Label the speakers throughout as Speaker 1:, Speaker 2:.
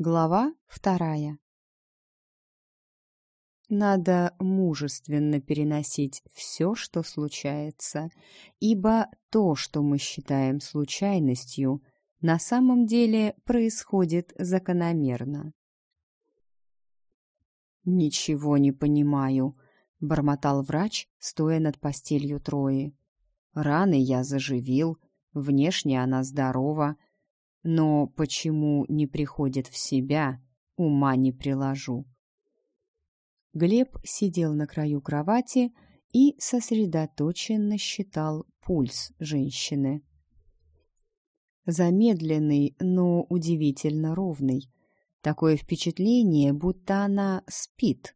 Speaker 1: Глава вторая. Надо мужественно переносить все, что случается, ибо то, что мы считаем случайностью, на самом деле происходит закономерно. «Ничего не понимаю», — бормотал врач, стоя над постелью Трои. «Раны я заживил, внешне она здорова, но почему не приходит в себя, ума не приложу. Глеб сидел на краю кровати и сосредоточенно считал пульс женщины. Замедленный, но удивительно ровный. Такое впечатление, будто она спит.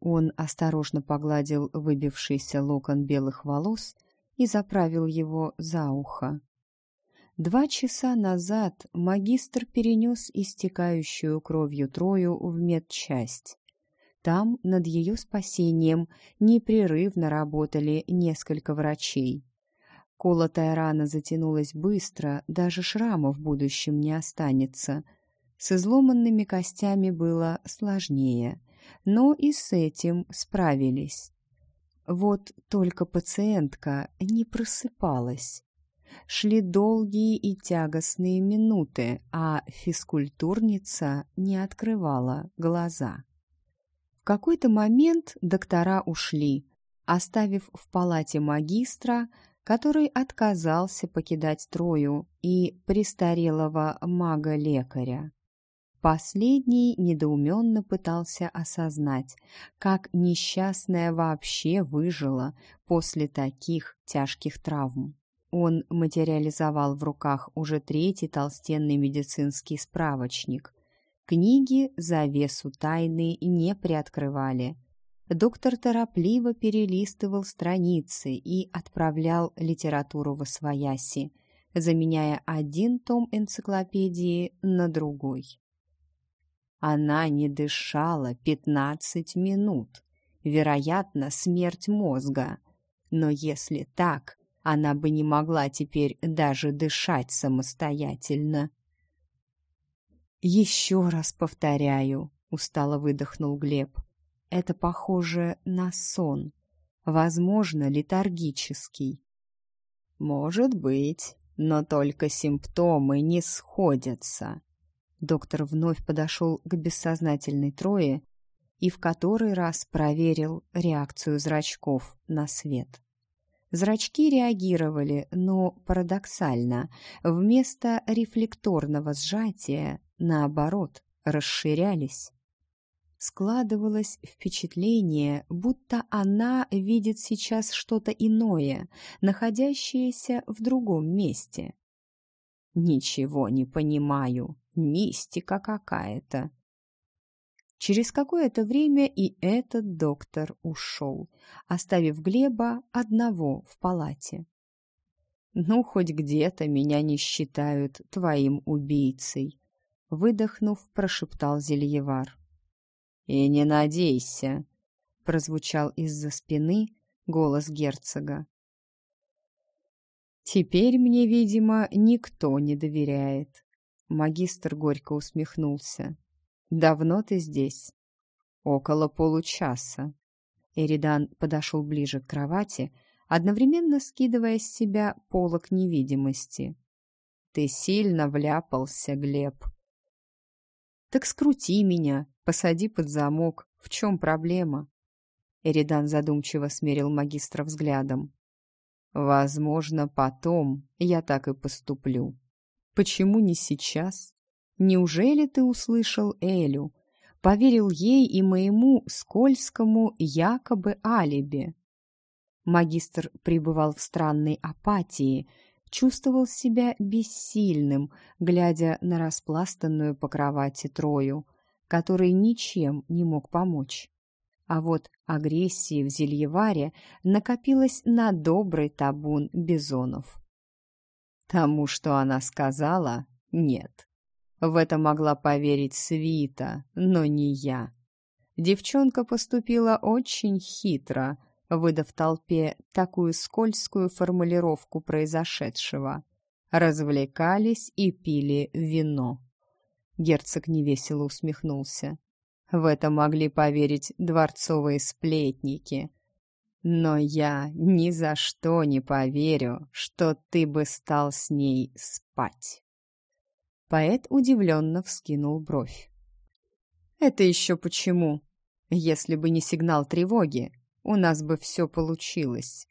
Speaker 1: Он осторожно погладил выбившийся локон белых волос и заправил его за ухо. Два часа назад магистр перенес истекающую кровью Трою в медчасть. Там над ее спасением непрерывно работали несколько врачей. Колотая рана затянулась быстро, даже шрама в будущем не останется. С изломанными костями было сложнее, но и с этим справились. Вот только пациентка не просыпалась. Шли долгие и тягостные минуты, а физкультурница не открывала глаза. В какой-то момент доктора ушли, оставив в палате магистра, который отказался покидать Трою, и престарелого мага-лекаря. Последний недоуменно пытался осознать, как несчастная вообще выжила после таких тяжких травм. Он материализовал в руках уже третий толстенный медицинский справочник. Книги завесу тайны не приоткрывали. Доктор торопливо перелистывал страницы и отправлял литературу в освояси, заменяя один том энциклопедии на другой. Она не дышала пятнадцать минут. Вероятно, смерть мозга. Но если так, она бы не могла теперь даже дышать самостоятельно. «Еще раз повторяю», — устало выдохнул Глеб. «Это похоже на сон, возможно, летаргический». «Может быть, но только симптомы не сходятся». Доктор вновь подошел к бессознательной Трое и в который раз проверил реакцию зрачков на свет. Зрачки реагировали, но парадоксально. Вместо рефлекторного сжатия, наоборот, расширялись. Складывалось впечатление, будто она видит сейчас что-то иное, находящееся в другом месте. «Ничего не понимаю. Мистика какая-то», Через какое-то время и этот доктор ушел, оставив Глеба одного в палате. «Ну, хоть где-то меня не считают твоим убийцей», — выдохнув, прошептал Зельевар. «И не надейся», — прозвучал из-за спины голос герцога. «Теперь мне, видимо, никто не доверяет», — магистр горько усмехнулся. «Давно ты здесь?» «Около получаса». Эридан подошел ближе к кровати, одновременно скидывая с себя полок невидимости. «Ты сильно вляпался, Глеб». «Так скрути меня, посади под замок. В чем проблема?» Эридан задумчиво смерил магистра взглядом. «Возможно, потом я так и поступлю. Почему не сейчас?» Неужели ты услышал Элю? Поверил ей и моему скользкому якобы алиби? Магистр пребывал в странной апатии, чувствовал себя бессильным, глядя на распластанную по кровати Трою, который ничем не мог помочь. А вот агрессии в Зельеваре накопилось на добрый табун бизонов. Тому, что она сказала, нет. В это могла поверить Свита, но не я. Девчонка поступила очень хитро, выдав толпе такую скользкую формулировку произошедшего. Развлекались и пили вино. Герцог невесело усмехнулся. В это могли поверить дворцовые сплетники. Но я ни за что не поверю, что ты бы стал с ней спать. Поэт удивленно вскинул бровь. «Это еще почему? Если бы не сигнал тревоги, у нас бы все получилось».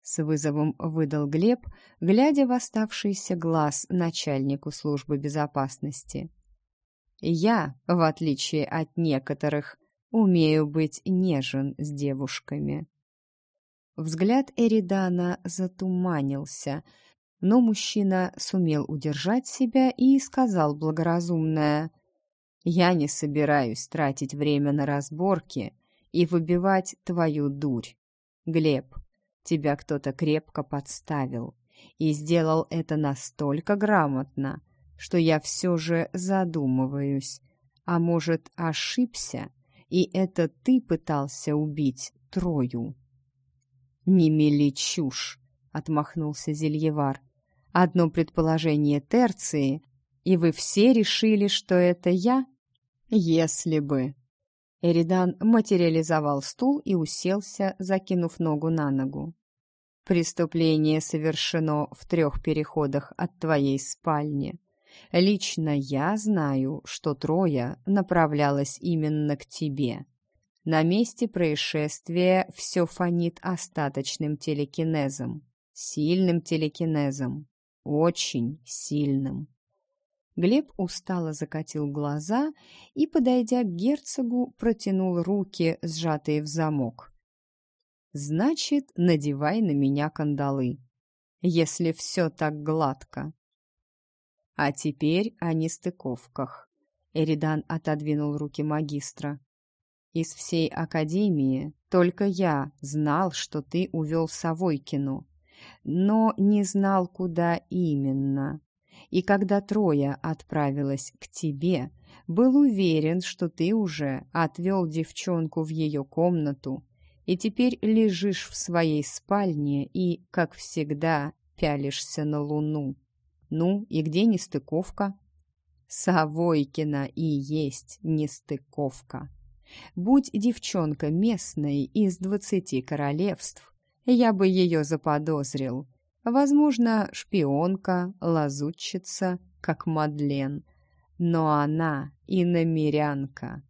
Speaker 1: С вызовом выдал Глеб, глядя в оставшийся глаз начальнику службы безопасности. «Я, в отличие от некоторых, умею быть нежен с девушками». Взгляд Эридана затуманился — но мужчина сумел удержать себя и сказал благоразумное «Я не собираюсь тратить время на разборки и выбивать твою дурь. Глеб, тебя кто-то крепко подставил и сделал это настолько грамотно, что я все же задумываюсь, а может, ошибся, и это ты пытался убить Трою?» «Не мели чушь!» — отмахнулся Зельевар. Одно предположение Терции, и вы все решили, что это я? Если бы. Эридан материализовал стул и уселся, закинув ногу на ногу. Преступление совершено в трех переходах от твоей спальни. Лично я знаю, что Троя направлялась именно к тебе. На месте происшествия все фонит остаточным телекинезом, сильным телекинезом очень сильным. Глеб устало закатил глаза и, подойдя к герцогу, протянул руки, сжатые в замок. «Значит, надевай на меня кандалы, если все так гладко». «А теперь о нестыковках», — Эридан отодвинул руки магистра. «Из всей академии только я знал, что ты увел Савойкину но не знал, куда именно. И когда Троя отправилась к тебе, был уверен, что ты уже отвел девчонку в ее комнату и теперь лежишь в своей спальне и, как всегда, пялишься на луну. Ну, и где нестыковка? Савойкина и есть нестыковка. Будь девчонка местной из двадцати королевств, я бы ее заподозрил. Возможно, шпионка, лазутчица, как Мадлен. Но она и намерянка.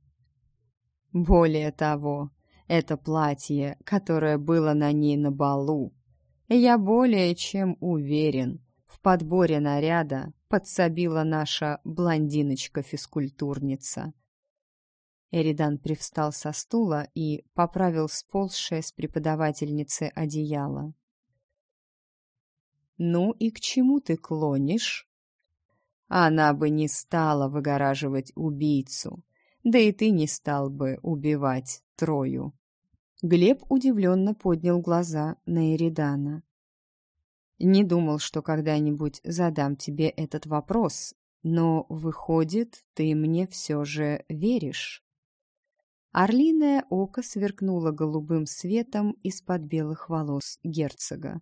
Speaker 1: Более того, это платье, которое было на ней на балу. Я более чем уверен, в подборе наряда подсобила наша блондиночка-физкультурница. Эридан привстал со стула и поправил сползшее с преподавательницы одеяло. «Ну и к чему ты клонишь?» «Она бы не стала выгораживать убийцу, да и ты не стал бы убивать Трою». Глеб удивленно поднял глаза на Эридана. «Не думал, что когда-нибудь задам тебе этот вопрос, но, выходит, ты мне все же веришь?» Орлиное око сверкнуло голубым светом из-под белых волос герцога.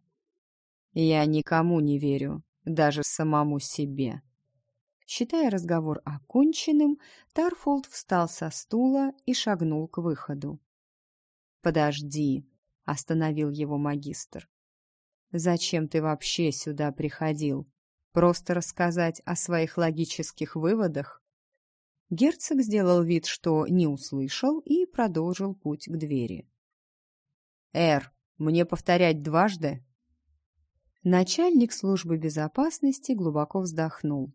Speaker 1: «Я никому не верю, даже самому себе». Считая разговор оконченным, Тарфолд встал со стула и шагнул к выходу. «Подожди», — остановил его магистр. «Зачем ты вообще сюда приходил? Просто рассказать о своих логических выводах?» Герцог сделал вид, что не услышал, и продолжил путь к двери. «Эр, мне повторять дважды?» Начальник службы безопасности глубоко вздохнул.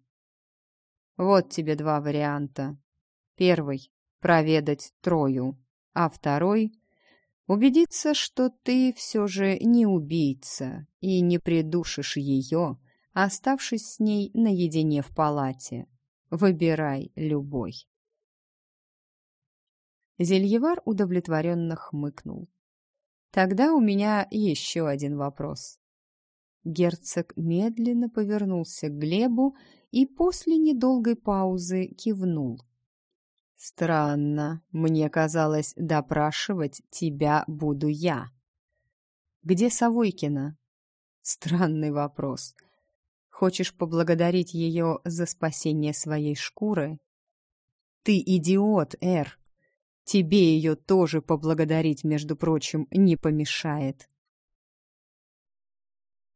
Speaker 1: «Вот тебе два варианта. Первый — проведать Трою, а второй — убедиться, что ты все же не убийца и не придушишь ее, оставшись с ней наедине в палате». Выбирай любой. Зельевар удовлетворенно хмыкнул. Тогда у меня еще один вопрос. Герцог медленно повернулся к Глебу и после недолгой паузы кивнул. «Странно. Мне казалось, допрашивать тебя буду я». «Где Савойкина?» «Странный вопрос. Хочешь поблагодарить ее за спасение своей шкуры Ты идиот, Эр. Тебе ее тоже поблагодарить, между прочим, не помешает.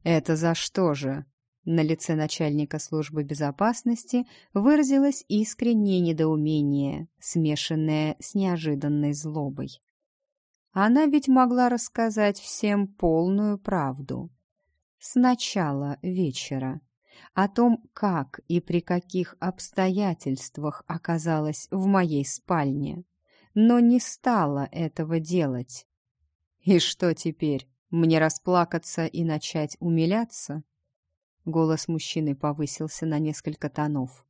Speaker 1: Это за что же? На лице начальника службы безопасности выразилось искреннее недоумение, смешанное с неожиданной злобой. Она ведь могла рассказать всем полную правду. С начала вечера. О том, как и при каких обстоятельствах оказалась в моей спальне. Но не стала этого делать. И что теперь, мне расплакаться и начать умиляться? Голос мужчины повысился на несколько тонов.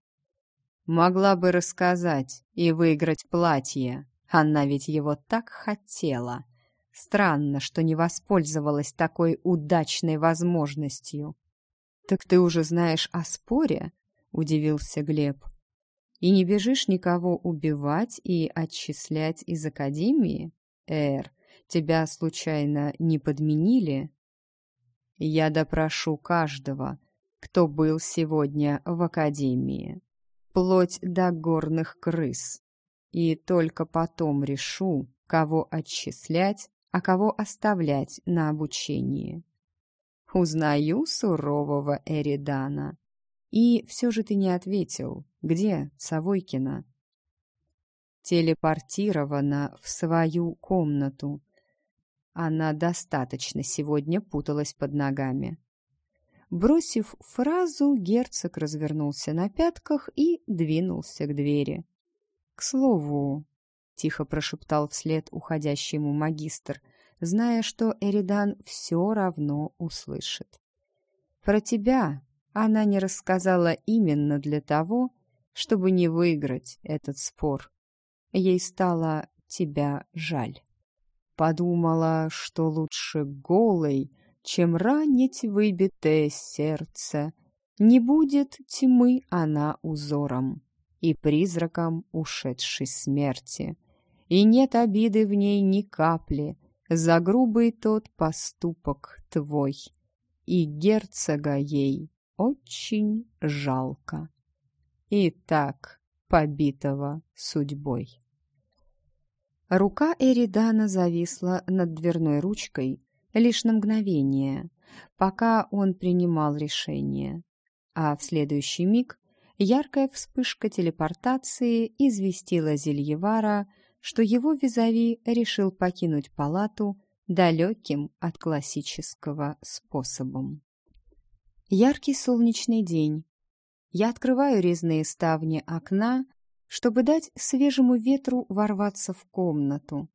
Speaker 1: «Могла бы рассказать и выиграть платье. Она ведь его так хотела. Странно, что не воспользовалась такой удачной возможностью». «Так ты уже знаешь о споре?» — удивился Глеб. «И не бежишь никого убивать и отчислять из академии? Эр, тебя случайно не подменили?» «Я допрошу каждого, кто был сегодня в академии, вплоть до горных крыс. И только потом решу, кого отчислять, а кого оставлять на обучение. Узнаю сурового Эридана. И все же ты не ответил. Где Савойкина? Телепортирована в свою комнату. Она достаточно сегодня путалась под ногами. Бросив фразу, герцог развернулся на пятках и двинулся к двери. «К слову», — тихо прошептал вслед уходящему магистр, зная, что Эридан все равно услышит. «Про тебя она не рассказала именно для того, чтобы не выиграть этот спор. Ей стало тебя жаль. Подумала, что лучше голой, чем ранить выбитое сердце. Не будет тьмы она узором и призраком ушедшей смерти. И нет обиды в ней ни капли за грубый тот поступок твой. И герцога ей очень жалко. И так побитого судьбой. Рука Эридана зависла над дверной ручкой, лишь на мгновение, пока он принимал решение. А в следующий миг яркая вспышка телепортации известила Зельевара, что его визави решил покинуть палату далеким от классического способом. Яркий солнечный день. Я открываю резные ставни окна, чтобы дать свежему ветру ворваться в комнату.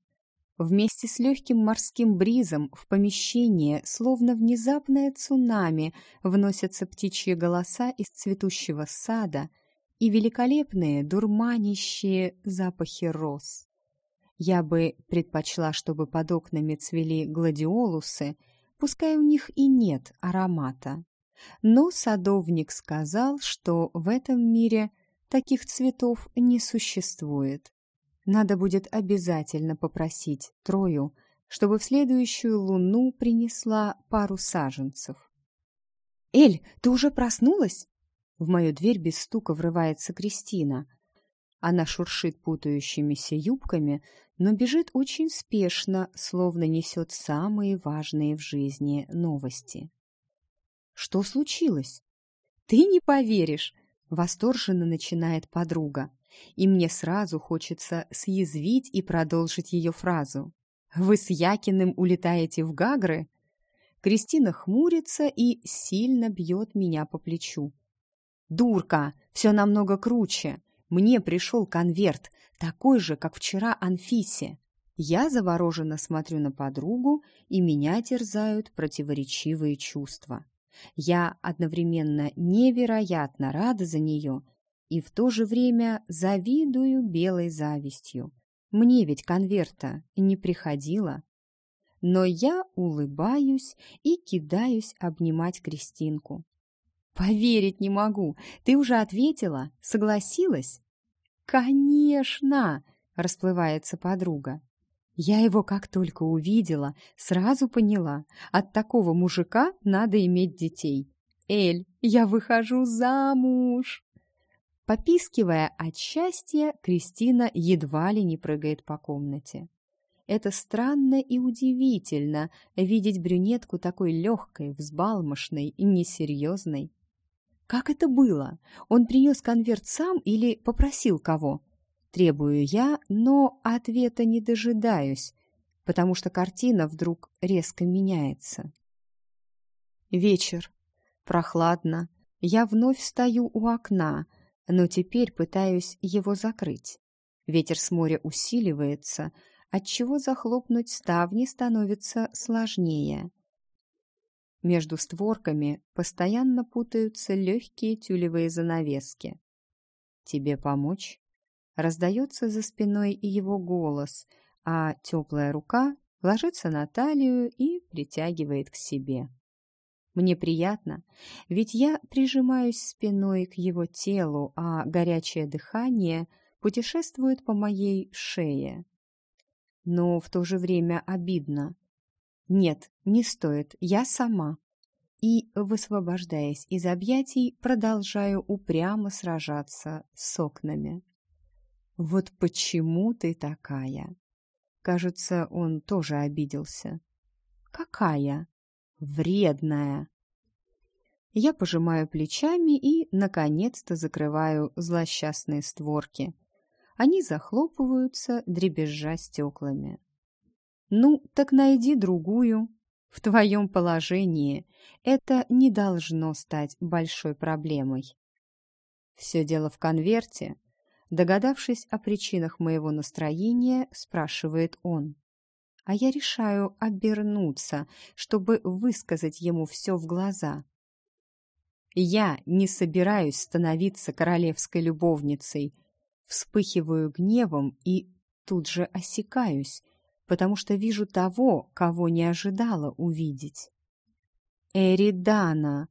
Speaker 1: Вместе с легким морским бризом в помещение, словно внезапное цунами, вносятся птичьи голоса из цветущего сада и великолепные дурманящие запахи роз. Я бы предпочла, чтобы под окнами цвели гладиолусы, пускай у них и нет аромата. Но садовник сказал, что в этом мире таких цветов не существует. Надо будет обязательно попросить Трою, чтобы в следующую луну принесла пару саженцев. «Эль, ты уже проснулась?» В мою дверь без стука врывается Кристина. Она шуршит путающимися юбками, но бежит очень спешно, словно несет самые важные в жизни новости. «Что случилось?» «Ты не поверишь!» — восторженно начинает подруга и мне сразу хочется съязвить и продолжить ее фразу. «Вы с Якиным улетаете в Гагры?» Кристина хмурится и сильно бьет меня по плечу. «Дурка! Все намного круче! Мне пришел конверт, такой же, как вчера Анфисе!» Я завороженно смотрю на подругу, и меня терзают противоречивые чувства. Я одновременно невероятно рада за нее и в то же время завидую белой завистью. Мне ведь конверта не приходило. Но я улыбаюсь и кидаюсь обнимать Кристинку. «Поверить не могу! Ты уже ответила? Согласилась?» «Конечно!» — расплывается подруга. Я его как только увидела, сразу поняла, от такого мужика надо иметь детей. «Эль, я выхожу замуж!» Попискивая от счастья, Кристина едва ли не прыгает по комнате. Это странно и удивительно видеть брюнетку такой легкой, взбалмошной и несерьезной. Как это было? Он принес конверт сам или попросил кого? Требую я, но ответа не дожидаюсь, потому что картина вдруг резко меняется. Вечер. Прохладно. Я вновь стою у окна, но теперь пытаюсь его закрыть. Ветер с моря усиливается, отчего захлопнуть ставни становится сложнее. Между створками постоянно путаются легкие тюлевые занавески. «Тебе помочь?» Раздается за спиной его голос, а теплая рука ложится на талию и притягивает к себе. Мне приятно, ведь я прижимаюсь спиной к его телу, а горячее дыхание путешествует по моей шее. Но в то же время обидно. Нет, не стоит, я сама. И, высвобождаясь из объятий, продолжаю упрямо сражаться с окнами. Вот почему ты такая? Кажется, он тоже обиделся. Какая? Вредная. Я пожимаю плечами и, наконец-то, закрываю злосчастные створки. Они захлопываются, дребезжа стеклами. «Ну, так найди другую. В твоем положении это не должно стать большой проблемой». Все дело в конверте. Догадавшись о причинах моего настроения, спрашивает он а я решаю обернуться, чтобы высказать ему все в глаза. Я не собираюсь становиться королевской любовницей. Вспыхиваю гневом и тут же осекаюсь, потому что вижу того, кого не ожидала увидеть. Эридана,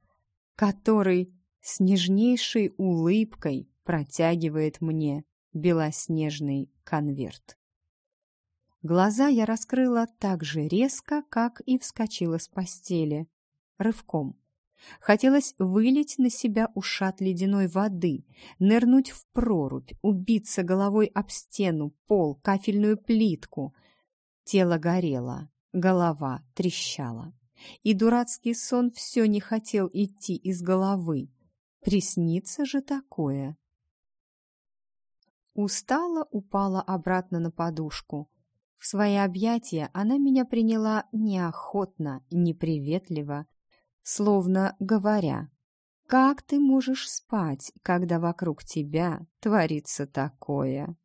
Speaker 1: который с нежнейшей улыбкой протягивает мне белоснежный конверт. Глаза я раскрыла так же резко, как и вскочила с постели. Рывком. Хотелось вылить на себя ушат ледяной воды, нырнуть в прорубь, убиться головой об стену, пол, кафельную плитку. Тело горело, голова трещала. И дурацкий сон все не хотел идти из головы. Приснится же такое. Устала, упала обратно на подушку. В свои объятия она меня приняла неохотно, неприветливо, словно говоря, «Как ты можешь спать, когда вокруг тебя творится такое?»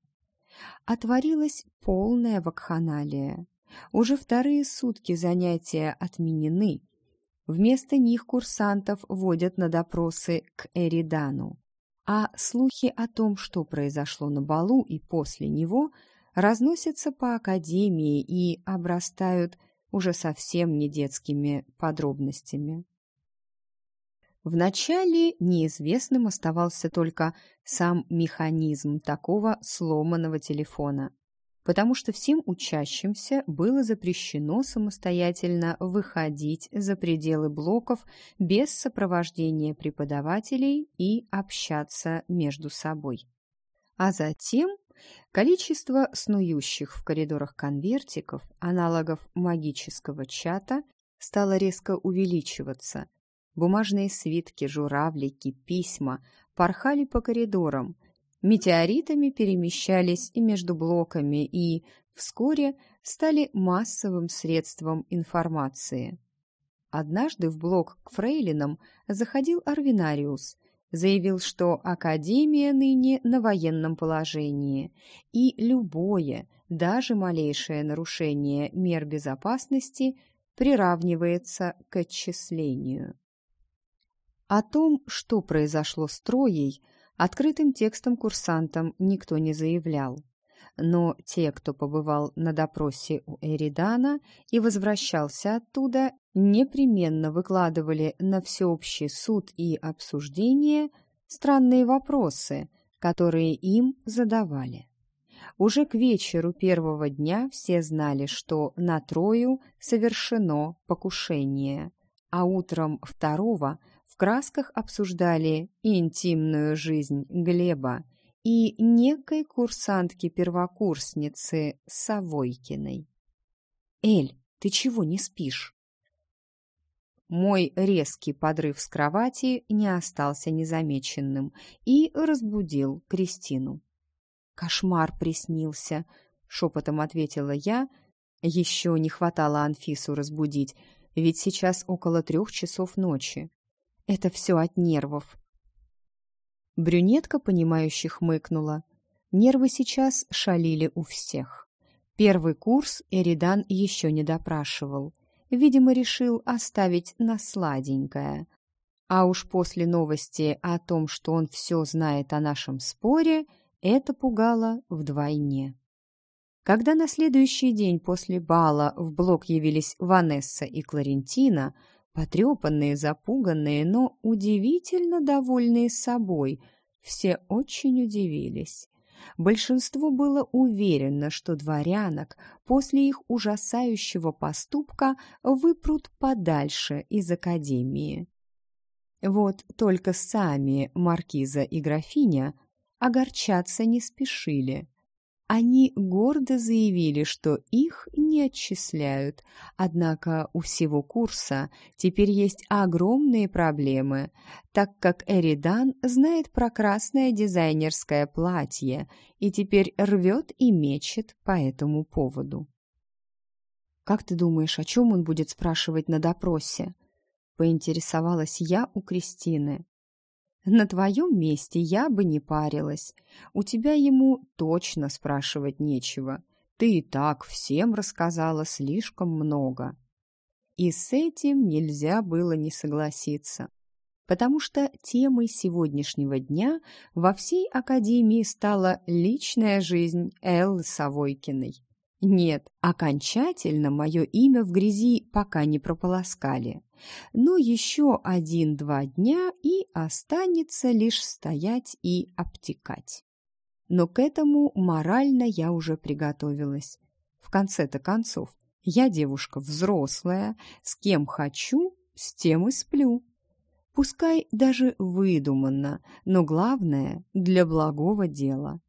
Speaker 1: Отворилась полная вакханалия. Уже вторые сутки занятия отменены. Вместо них курсантов водят на допросы к Эридану. А слухи о том, что произошло на балу и после него – разносятся по академии и обрастают уже совсем не детскими подробностями. Вначале неизвестным оставался только сам механизм такого сломанного телефона, потому что всем учащимся было запрещено самостоятельно выходить за пределы блоков без сопровождения преподавателей и общаться между собой. А затем Количество снующих в коридорах конвертиков, аналогов магического чата, стало резко увеличиваться. Бумажные свитки, журавлики, письма порхали по коридорам, метеоритами перемещались и между блоками, и вскоре стали массовым средством информации. Однажды в блок к фрейлинам заходил Арвинариус – заявил, что Академия ныне на военном положении, и любое, даже малейшее нарушение мер безопасности приравнивается к отчислению. О том, что произошло с Троей, открытым текстом курсантам никто не заявлял. Но те, кто побывал на допросе у Эридана и возвращался оттуда, непременно выкладывали на всеобщий суд и обсуждение странные вопросы, которые им задавали. Уже к вечеру первого дня все знали, что на Трою совершено покушение, а утром второго красках обсуждали интимную жизнь Глеба и некой курсантки-первокурсницы Савойкиной. «Эль, ты чего не спишь?» Мой резкий подрыв с кровати не остался незамеченным и разбудил Кристину. «Кошмар приснился», — шепотом ответила я. Еще не хватало Анфису разбудить, ведь сейчас около трех часов ночи. Это все от нервов. Брюнетка, понимающе хмыкнула. Нервы сейчас шалили у всех. Первый курс Эридан еще не допрашивал. Видимо, решил оставить на сладенькое. А уж после новости о том, что он все знает о нашем споре, это пугало вдвойне. Когда на следующий день после бала в блок явились Ванесса и Кларентина, потрепанные, запуганные, но удивительно довольные собой, все очень удивились. Большинство было уверено, что дворянок после их ужасающего поступка выпрут подальше из академии. Вот только сами маркиза и графиня огорчаться не спешили. Они гордо заявили, что их не отчисляют, однако у всего курса теперь есть огромные проблемы, так как Эридан знает про красное дизайнерское платье и теперь рвет и мечет по этому поводу. «Как ты думаешь, о чем он будет спрашивать на допросе?» — поинтересовалась я у Кристины. На твоем месте я бы не парилась. У тебя ему точно спрашивать нечего. Ты и так всем рассказала слишком много. И с этим нельзя было не согласиться. Потому что темой сегодняшнего дня во всей Академии стала личная жизнь Эллы Савойкиной. Нет, окончательно мое имя в грязи пока не прополоскали. Но еще один-два дня и останется лишь стоять и обтекать. Но к этому морально я уже приготовилась. В конце-то концов, я девушка взрослая, с кем хочу, с тем и сплю. Пускай даже выдуманно, но главное – для благого дела.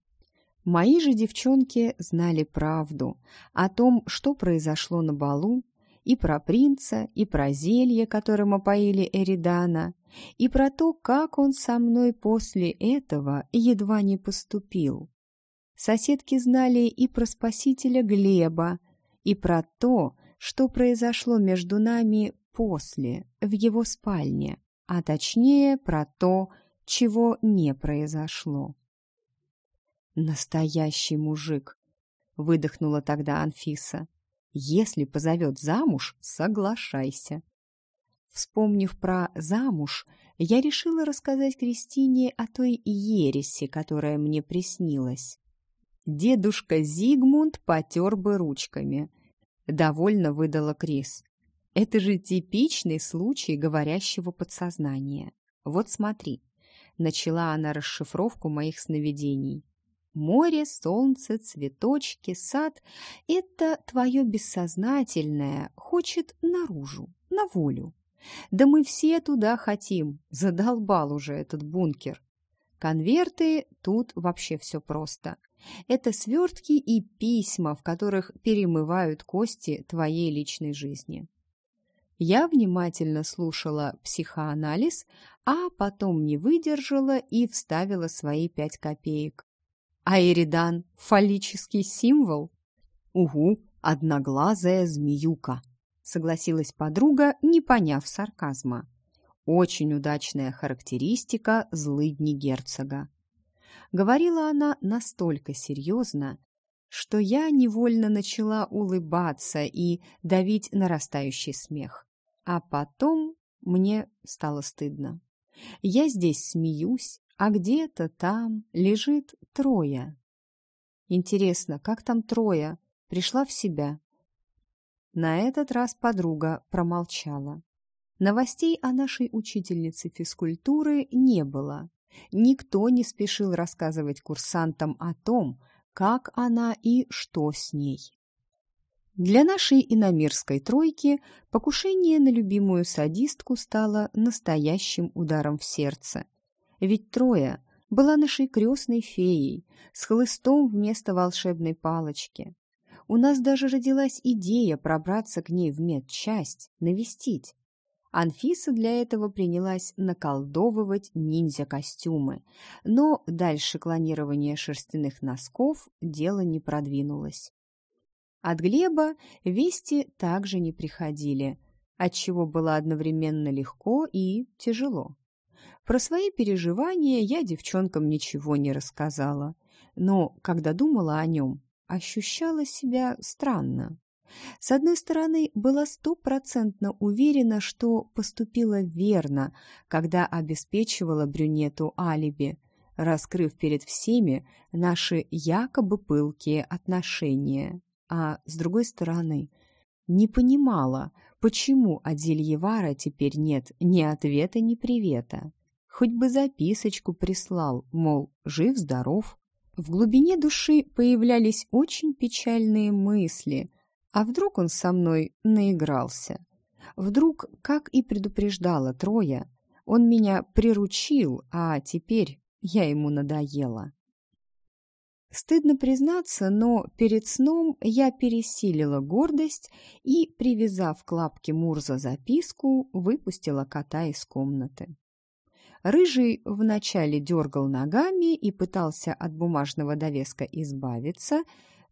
Speaker 1: Мои же девчонки знали правду о том, что произошло на балу, и про принца, и про зелье, которым опоили Эридана, и про то, как он со мной после этого едва не поступил. Соседки знали и про спасителя Глеба, и про то, что произошло между нами после, в его спальне, а точнее про то, чего не произошло. «Настоящий мужик!» — выдохнула тогда Анфиса. «Если позовет замуж, соглашайся». Вспомнив про замуж, я решила рассказать Кристине о той ереси, которая мне приснилась. Дедушка Зигмунд потер бы ручками. Довольно выдала Крис. Это же типичный случай говорящего подсознания. Вот смотри. Начала она расшифровку моих сновидений. Море, солнце, цветочки, сад — это твое бессознательное хочет наружу, на волю. Да мы все туда хотим, задолбал уже этот бункер. Конверты — тут вообще все просто. Это свертки и письма, в которых перемывают кости твоей личной жизни. Я внимательно слушала психоанализ, а потом не выдержала и вставила свои пять копеек. А Эридан — фаллический символ? Угу, одноглазая змеюка, согласилась подруга, не поняв сарказма. Очень удачная характеристика злыдни герцога. Говорила она настолько серьезно, что я невольно начала улыбаться и давить нарастающий смех. А потом мне стало стыдно. Я здесь смеюсь, а где-то там лежит Троя. Интересно, как там Троя? Пришла в себя. На этот раз подруга промолчала. Новостей о нашей учительнице физкультуры не было. Никто не спешил рассказывать курсантам о том, как она и что с ней. Для нашей иномирской тройки покушение на любимую садистку стало настоящим ударом в сердце. Ведь Троя была нашей крестной феей с хлыстом вместо волшебной палочки. У нас даже родилась идея пробраться к ней в медчасть, навестить. Анфиса для этого принялась наколдовывать ниндзя-костюмы, но дальше клонирования шерстяных носков дело не продвинулось. От Глеба вести также не приходили, отчего было одновременно легко и тяжело. Про свои переживания я девчонкам ничего не рассказала, но, когда думала о нем, ощущала себя странно. С одной стороны, была стопроцентно уверена, что поступила верно, когда обеспечивала брюнету алиби, раскрыв перед всеми наши якобы пылкие отношения а с другой стороны, не понимала, почему от Зельевара теперь нет ни ответа, ни привета. Хоть бы записочку прислал, мол, жив-здоров. В глубине души появлялись очень печальные мысли. А вдруг он со мной наигрался? Вдруг, как и предупреждала Троя, он меня приручил, а теперь я ему надоела. Стыдно признаться, но перед сном я пересилила гордость и, привязав к лапке Мурза записку, выпустила кота из комнаты. Рыжий вначале дергал ногами и пытался от бумажного довеска избавиться,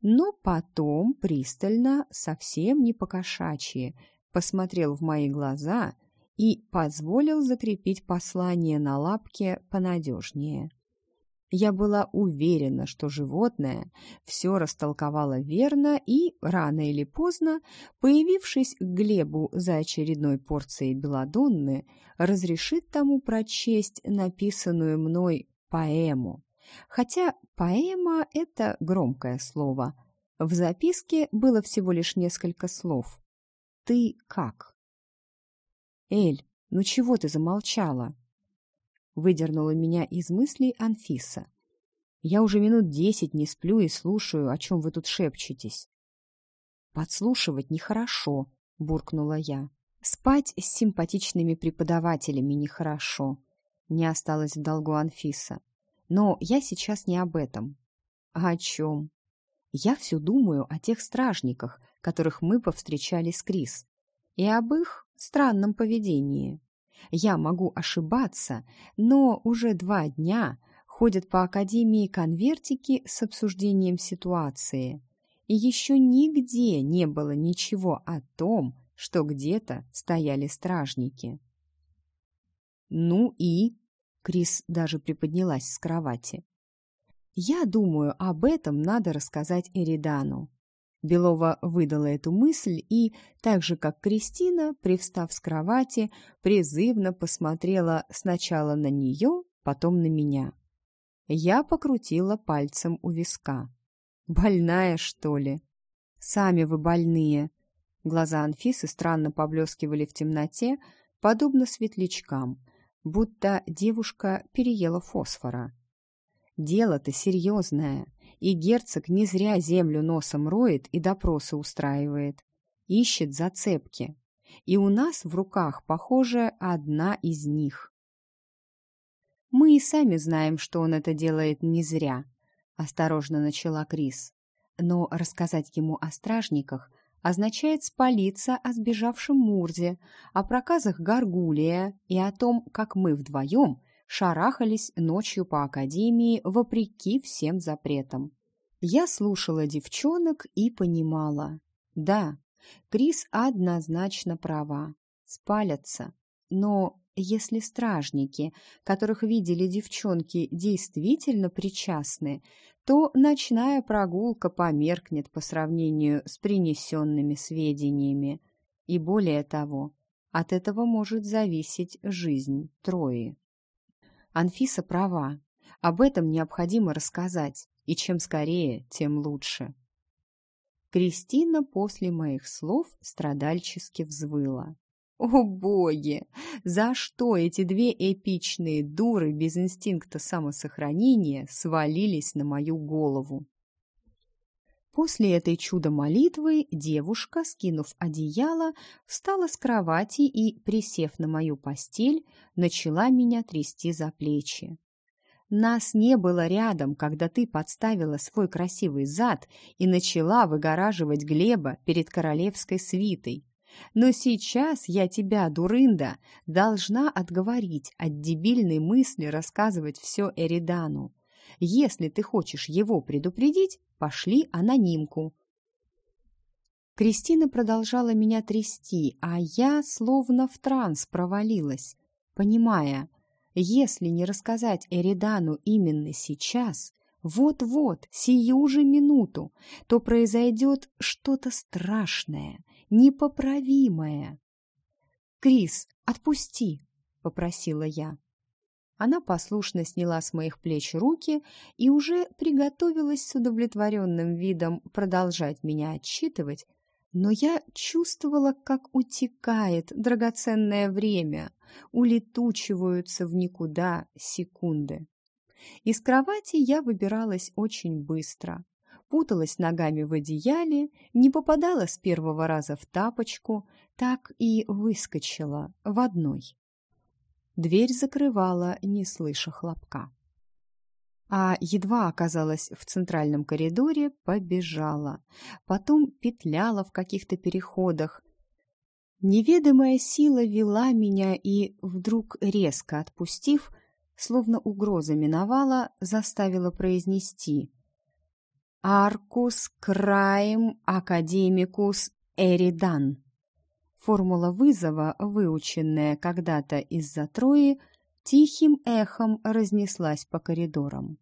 Speaker 1: но потом пристально, совсем не покошачьи, посмотрел в мои глаза и позволил закрепить послание на лапке понадежнее. Я была уверена, что животное все растолковало верно и, рано или поздно, появившись к Глебу за очередной порцией белладонны, разрешит тому прочесть написанную мной поэму. Хотя поэма — это громкое слово. В записке было всего лишь несколько слов. «Ты как?» «Эль, ну чего ты замолчала?» Выдернула меня из мыслей Анфиса. «Я уже минут десять не сплю и слушаю, о чем вы тут шепчетесь». «Подслушивать нехорошо», — буркнула я. «Спать с симпатичными преподавателями нехорошо», — не осталось в долгу Анфиса. «Но я сейчас не об этом». «А о чем?» «Я все думаю о тех стражниках, которых мы повстречали с Крис, и об их странном поведении». Я могу ошибаться, но уже два дня ходят по академии конвертики с обсуждением ситуации. И еще нигде не было ничего о том, что где-то стояли стражники. «Ну и?» — Крис даже приподнялась с кровати. «Я думаю, об этом надо рассказать Эридану. Белова выдала эту мысль и, так же как Кристина, привстав с кровати, призывно посмотрела сначала на нее, потом на меня. Я покрутила пальцем у виска. «Больная, что ли?» «Сами вы больные!» Глаза Анфисы странно поблескивали в темноте, подобно светлячкам, будто девушка переела фосфора. «Дело-то серьезное!» И герцог не зря землю носом роет и допросы устраивает. Ищет зацепки. И у нас в руках, похоже, одна из них. «Мы и сами знаем, что он это делает не зря», — осторожно начала Крис. «Но рассказать ему о стражниках означает спалиться о сбежавшем Мурзе, о проказах Гаргулия и о том, как мы вдвоем шарахались ночью по академии вопреки всем запретам. Я слушала девчонок и понимала. Да, Крис однозначно права. Спалятся. Но если стражники, которых видели девчонки, действительно причастны, то ночная прогулка померкнет по сравнению с принесенными сведениями. И более того, от этого может зависеть жизнь Трои. Анфиса права. Об этом необходимо рассказать, и чем скорее, тем лучше. Кристина после моих слов страдальчески взвыла. О боги! За что эти две эпичные дуры без инстинкта самосохранения свалились на мою голову? После этой чудо-молитвы девушка, скинув одеяло, встала с кровати и, присев на мою постель, начала меня трясти за плечи. Нас не было рядом, когда ты подставила свой красивый зад и начала выгораживать Глеба перед королевской свитой. Но сейчас я тебя, дурында, должна отговорить от дебильной мысли рассказывать все Эридану. Если ты хочешь его предупредить, пошли анонимку. Кристина продолжала меня трясти, а я словно в транс провалилась, понимая, если не рассказать Эридану именно сейчас, вот-вот, сию же минуту, то произойдет что-то страшное, непоправимое. «Крис, отпусти!» — попросила я. Она послушно сняла с моих плеч руки и уже приготовилась с удовлетворенным видом продолжать меня отчитывать, но я чувствовала, как утекает драгоценное время, улетучиваются в никуда секунды. Из кровати я выбиралась очень быстро, путалась ногами в одеяле, не попадала с первого раза в тапочку, так и выскочила в одной. Дверь закрывала, не слыша хлопка. А едва оказалась в центральном коридоре, побежала. Потом петляла в каких-то переходах. Неведомая сила вела меня и, вдруг резко отпустив, словно угроза миновала, заставила произнести «Аркус краем академикус эридан». Формула вызова, выученная когда-то из-за Трои, тихим эхом разнеслась по коридорам.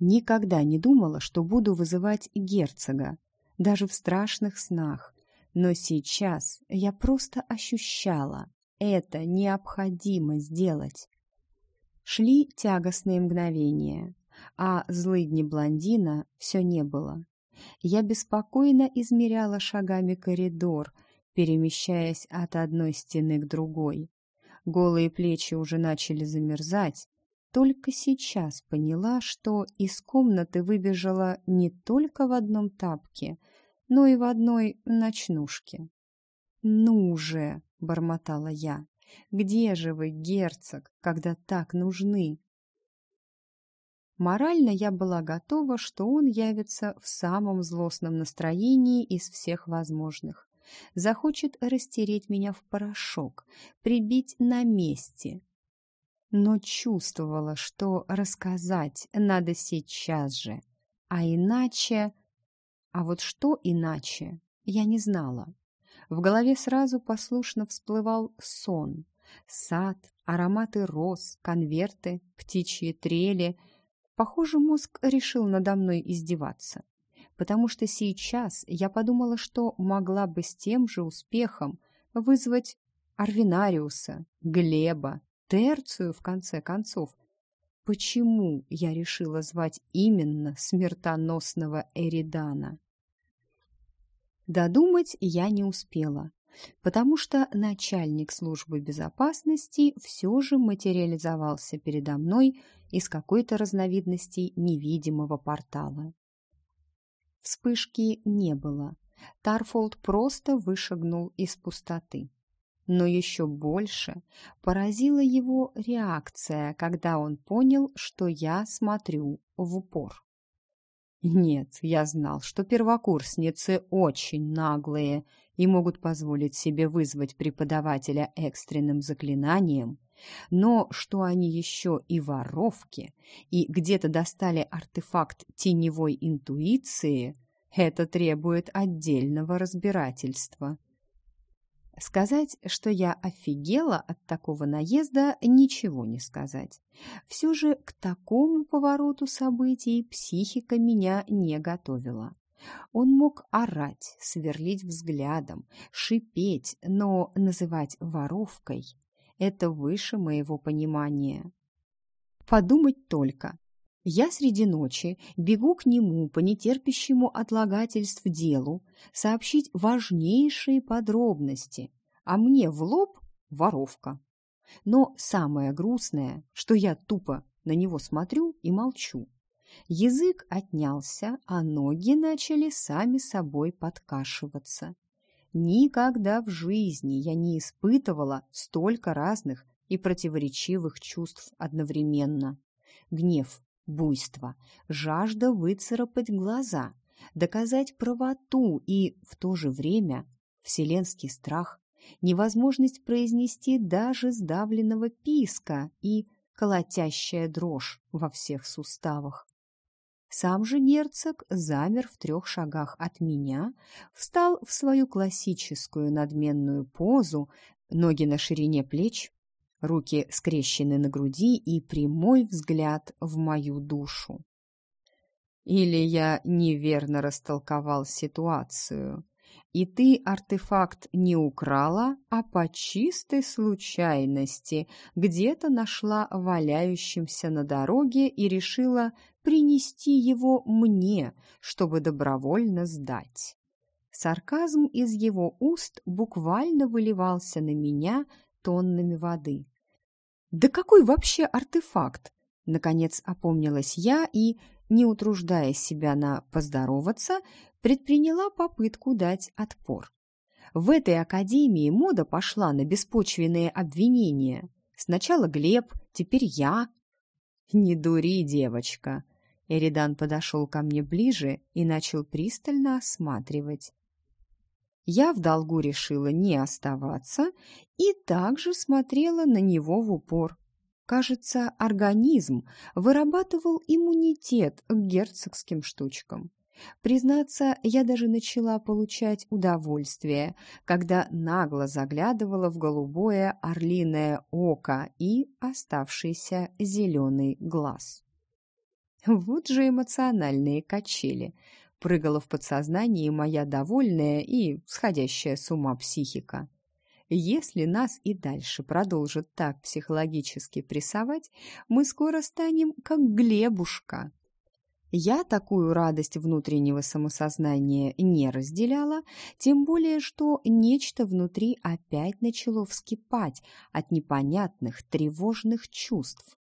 Speaker 1: Никогда не думала, что буду вызывать герцога, даже в страшных снах, но сейчас я просто ощущала, это необходимо сделать. Шли тягостные мгновения, а злыдни блондина все не было. Я беспокойно измеряла шагами коридор — перемещаясь от одной стены к другой. Голые плечи уже начали замерзать. Только сейчас поняла, что из комнаты выбежала не только в одном тапке, но и в одной ночнушке. «Ну же!» — бормотала я. «Где же вы, герцог, когда так нужны?» Морально я была готова, что он явится в самом злостном настроении из всех возможных захочет растереть меня в порошок, прибить на месте. Но чувствовала, что рассказать надо сейчас же, а иначе... А вот что иначе, я не знала. В голове сразу послушно всплывал сон. Сад, ароматы роз, конверты, птичьи трели. Похоже, мозг решил надо мной издеваться потому что сейчас я подумала, что могла бы с тем же успехом вызвать Арвинариуса, Глеба, Терцию, в конце концов. Почему я решила звать именно смертоносного Эридана? Додумать я не успела, потому что начальник службы безопасности все же материализовался передо мной из какой-то разновидности невидимого портала. Вспышки не было. Тарфолд просто вышагнул из пустоты. Но еще больше поразила его реакция, когда он понял, что я смотрю в упор. Нет, я знал, что первокурсницы очень наглые и могут позволить себе вызвать преподавателя экстренным заклинанием, но что они еще и воровки, и где-то достали артефакт теневой интуиции, это требует отдельного разбирательства. Сказать, что я офигела от такого наезда, ничего не сказать. Все же к такому повороту событий психика меня не готовила. Он мог орать, сверлить взглядом, шипеть, но называть воровкой — это выше моего понимания. Подумать только. Я среди ночи бегу к нему по нетерпящему отлагательств делу сообщить важнейшие подробности, а мне в лоб воровка. Но самое грустное, что я тупо на него смотрю и молчу. Язык отнялся, а ноги начали сами собой подкашиваться. Никогда в жизни я не испытывала столько разных и противоречивых чувств одновременно. Гнев, буйство, жажда выцарапать глаза, доказать правоту и в то же время вселенский страх, невозможность произнести даже сдавленного писка и колотящая дрожь во всех суставах. Сам же герцог замер в трех шагах от меня, встал в свою классическую надменную позу, ноги на ширине плеч, руки скрещены на груди и прямой взгляд в мою душу. Или я неверно растолковал ситуацию, и ты артефакт не украла, а по чистой случайности где-то нашла валяющимся на дороге и решила принести его мне, чтобы добровольно сдать. Сарказм из его уст буквально выливался на меня тоннами воды. «Да какой вообще артефакт?» Наконец опомнилась я и, не утруждая себя на «поздороваться», предприняла попытку дать отпор. В этой академии мода пошла на беспочвенные обвинения. Сначала Глеб, теперь я. «Не дури, девочка!» Эридан подошел ко мне ближе и начал пристально осматривать. Я в долгу решила не оставаться и также смотрела на него в упор. Кажется, организм вырабатывал иммунитет к герцогским штучкам. Признаться, я даже начала получать удовольствие, когда нагло заглядывала в голубое орлиное око и оставшийся зеленый глаз. Вот же эмоциональные качели. Прыгала в подсознании моя довольная и сходящая с ума психика. Если нас и дальше продолжат так психологически прессовать, мы скоро станем как Глебушка. Я такую радость внутреннего самосознания не разделяла, тем более, что нечто внутри опять начало вскипать от непонятных тревожных чувств.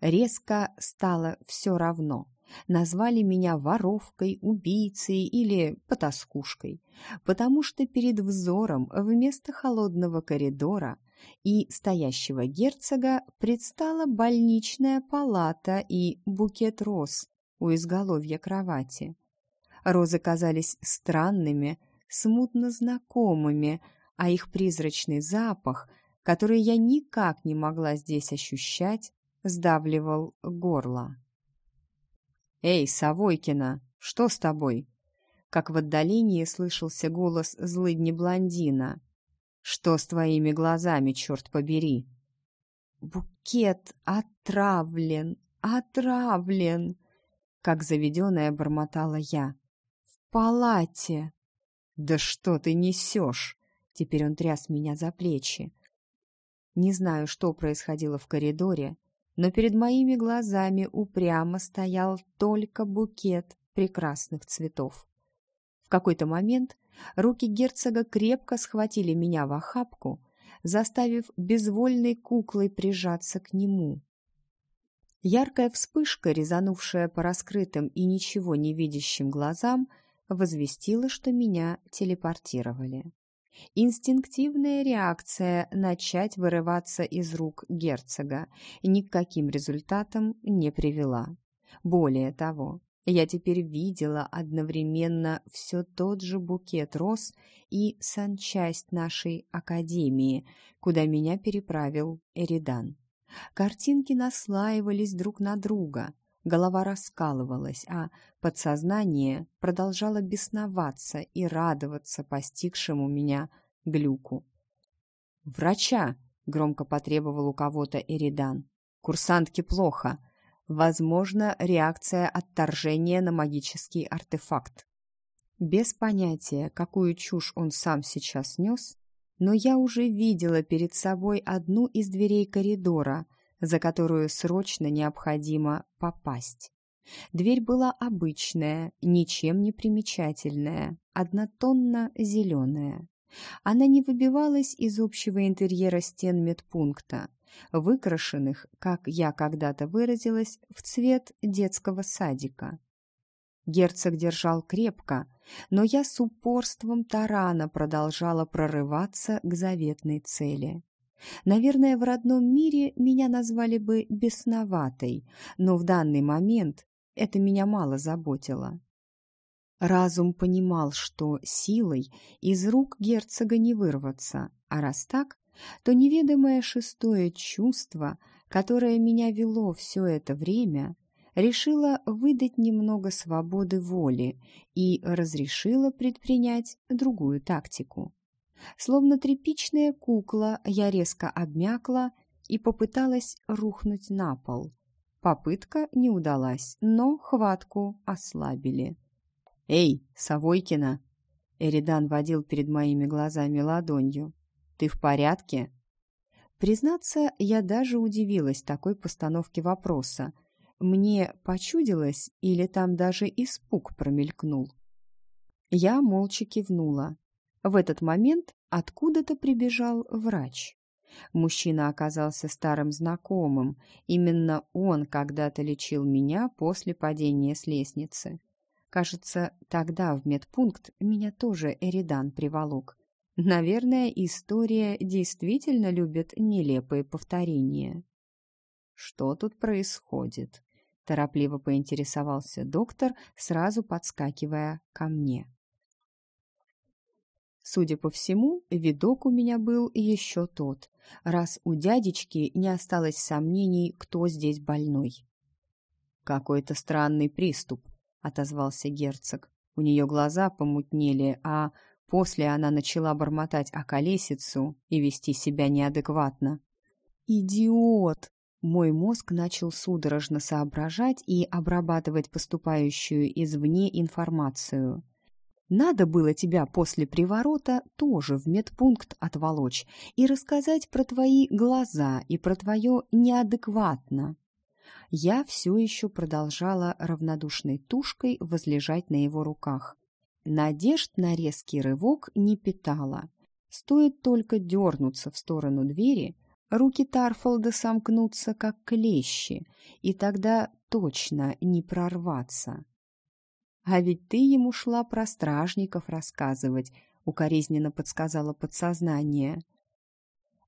Speaker 1: Резко стало все равно. Назвали меня воровкой, убийцей или потаскушкой, потому что перед взором вместо холодного коридора и стоящего герцога предстала больничная палата и букет роз у изголовья кровати. Розы казались странными, смутно знакомыми, а их призрачный запах, который я никак не могла здесь ощущать, сдавливал горло. «Эй, Савойкина, что с тобой?» Как в отдалении слышался голос злыдни блондина. «Что с твоими глазами, черт побери?» «Букет отравлен, отравлен!» Как заведенная бормотала я. «В палате!» «Да что ты несешь?» Теперь он тряс меня за плечи. Не знаю, что происходило в коридоре, но перед моими глазами упрямо стоял только букет прекрасных цветов. В какой-то момент руки герцога крепко схватили меня в охапку, заставив безвольной куклой прижаться к нему. Яркая вспышка, резанувшая по раскрытым и ничего не видящим глазам, возвестила, что меня телепортировали. Инстинктивная реакция начать вырываться из рук герцога ни к каким результатам не привела. Более того, я теперь видела одновременно все тот же букет роз и санчасть нашей академии, куда меня переправил Эридан. Картинки наслаивались друг на друга, голова раскалывалась, а подсознание продолжало бесноваться и радоваться постигшему меня глюку. «Врача!» — громко потребовал у кого-то Эридан. «Курсантке плохо. Возможно, реакция отторжения на магический артефакт». Без понятия, какую чушь он сам сейчас нес, но я уже видела перед собой одну из дверей коридора, за которую срочно необходимо попасть. Дверь была обычная, ничем не примечательная, однотонно-зеленая. Она не выбивалась из общего интерьера стен медпункта, выкрашенных, как я когда-то выразилась, в цвет детского садика. Герцог держал крепко, но я с упорством тарана продолжала прорываться к заветной цели. Наверное, в родном мире меня назвали бы бесноватой, но в данный момент это меня мало заботило. Разум понимал, что силой из рук герцога не вырваться, а раз так, то неведомое шестое чувство, которое меня вело все это время, решила выдать немного свободы воли и разрешила предпринять другую тактику. Словно тряпичная кукла, я резко обмякла и попыталась рухнуть на пол. Попытка не удалась, но хватку ослабили. «Эй, Савойкина!» Эридан водил перед моими глазами ладонью. «Ты в порядке?» Признаться, я даже удивилась такой постановке вопроса, мне почудилось или там даже испуг промелькнул? Я молча кивнула. В этот момент откуда-то прибежал врач. Мужчина оказался старым знакомым. Именно он когда-то лечил меня после падения с лестницы. Кажется, тогда в медпункт меня тоже Эридан приволок. Наверное, история действительно любит нелепые повторения. Что тут происходит? Торопливо поинтересовался доктор, сразу подскакивая ко мне. Судя по всему, видок у меня был еще тот, раз у дядечки не осталось сомнений, кто здесь больной. «Какой-то странный приступ», — отозвался герцог. У нее глаза помутнели, а после она начала бормотать о колесицу и вести себя неадекватно. «Идиот!» Мой мозг начал судорожно соображать и обрабатывать поступающую извне информацию. Надо было тебя после приворота тоже в медпункт отволочь и рассказать про твои глаза и про твое неадекватно. Я все еще продолжала равнодушной тушкой возлежать на его руках. Надежд на резкий рывок не питала. Стоит только дернуться в сторону двери, руки Тарфолда сомкнутся, как клещи, и тогда точно не прорваться. «А ведь ты ему шла про стражников рассказывать», — укоризненно подсказала подсознание.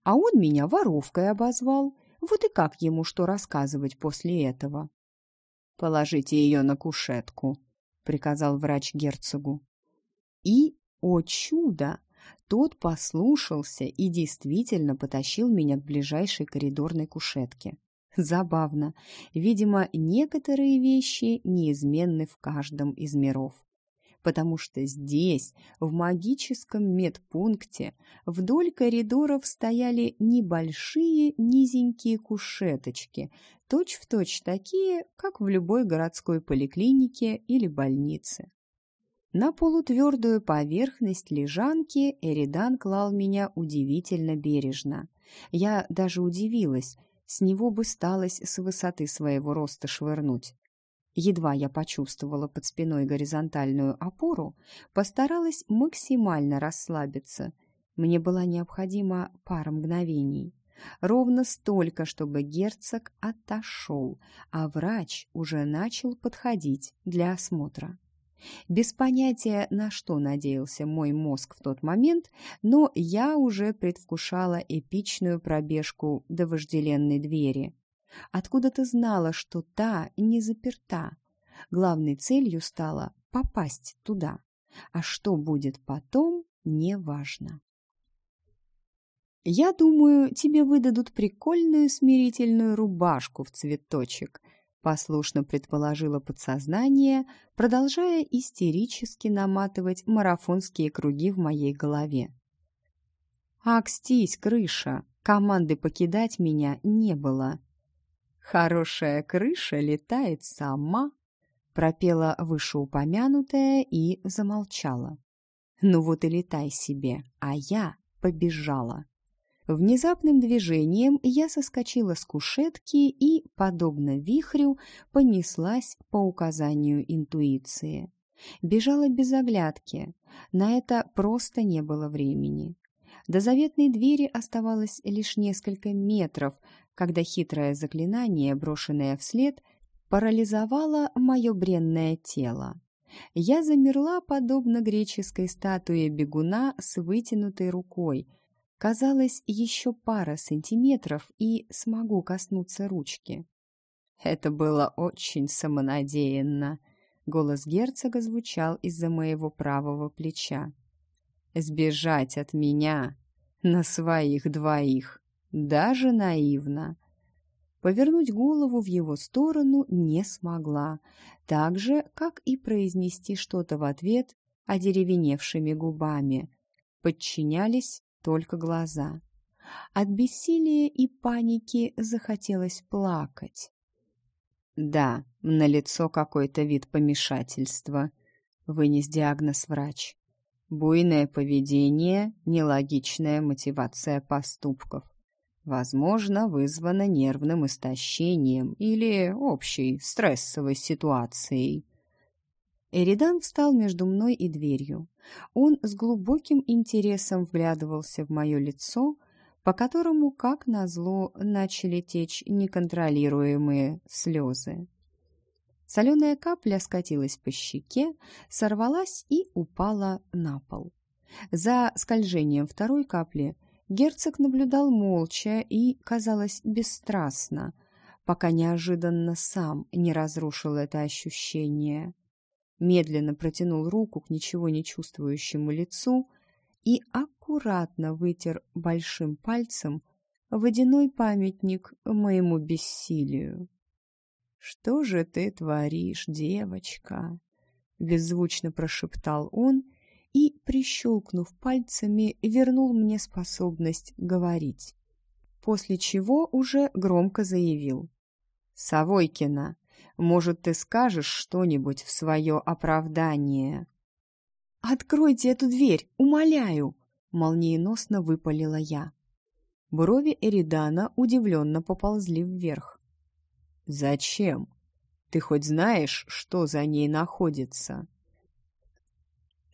Speaker 1: «А он меня воровкой обозвал. Вот и как ему что рассказывать после этого?» «Положите ее на кушетку», — приказал врач герцогу. И, о чудо, тот послушался и действительно потащил меня к ближайшей коридорной кушетке. Забавно. Видимо, некоторые вещи неизменны в каждом из миров. Потому что здесь, в магическом медпункте, вдоль коридоров стояли небольшие низенькие кушеточки, точь-в-точь точь такие, как в любой городской поликлинике или больнице. На полутвердую поверхность лежанки Эридан клал меня удивительно бережно. Я даже удивилась, с него бы сталось с высоты своего роста швырнуть. Едва я почувствовала под спиной горизонтальную опору, постаралась максимально расслабиться. Мне была необходима пара мгновений. Ровно столько, чтобы герцог отошел, а врач уже начал подходить для осмотра. Без понятия, на что надеялся мой мозг в тот момент, но я уже предвкушала эпичную пробежку до вожделенной двери. Откуда ты знала, что та не заперта? Главной целью стало попасть туда. А что будет потом, неважно. Я думаю, тебе выдадут прикольную смирительную рубашку в цветочек – Послушно предположила подсознание, продолжая истерически наматывать марафонские круги в моей голове. «Акстись, крыша! Команды покидать меня не было!» «Хорошая крыша летает сама!» пропела вышеупомянутая и замолчала. «Ну вот и летай себе, а я побежала!» Внезапным движением я соскочила с кушетки и, подобно вихрю, понеслась по указанию интуиции. Бежала без оглядки. На это просто не было времени. До заветной двери оставалось лишь несколько метров, когда хитрое заклинание, брошенное вслед, парализовало мое бренное тело. Я замерла, подобно греческой статуе бегуна с вытянутой рукой. Казалось, еще пара сантиметров, и смогу коснуться ручки. Это было очень самонадеянно. Голос герцога звучал из-за моего правого плеча. «Сбежать от меня на своих двоих, даже наивно». Повернуть голову в его сторону не смогла, так же, как и произнести что-то в ответ одеревеневшими губами. Подчинялись только глаза. От бессилия и паники захотелось плакать. «Да, на лицо какой-то вид помешательства», — вынес диагноз врач. «Буйное поведение, нелогичная мотивация поступков. Возможно, вызвано нервным истощением или общей стрессовой ситуацией». Эридан встал между мной и дверью. Он с глубоким интересом вглядывался в мое лицо, по которому, как назло, начали течь неконтролируемые слезы. Соленая капля скатилась по щеке, сорвалась и упала на пол. За скольжением второй капли герцог наблюдал молча и, казалось, бесстрастно, пока неожиданно сам не разрушил это ощущение. Медленно протянул руку к ничего не чувствующему лицу и аккуратно вытер большим пальцем водяной памятник моему бессилию. «Что же ты творишь, девочка?» — беззвучно прошептал он и, прищелкнув пальцами, вернул мне способность говорить. После чего уже громко заявил. «Савойкина, может, ты скажешь что-нибудь в свое оправдание?» «Откройте эту дверь, умоляю!» — молниеносно выпалила я. Брови Эридана удивленно поползли вверх. «Зачем? Ты хоть знаешь, что за ней находится?»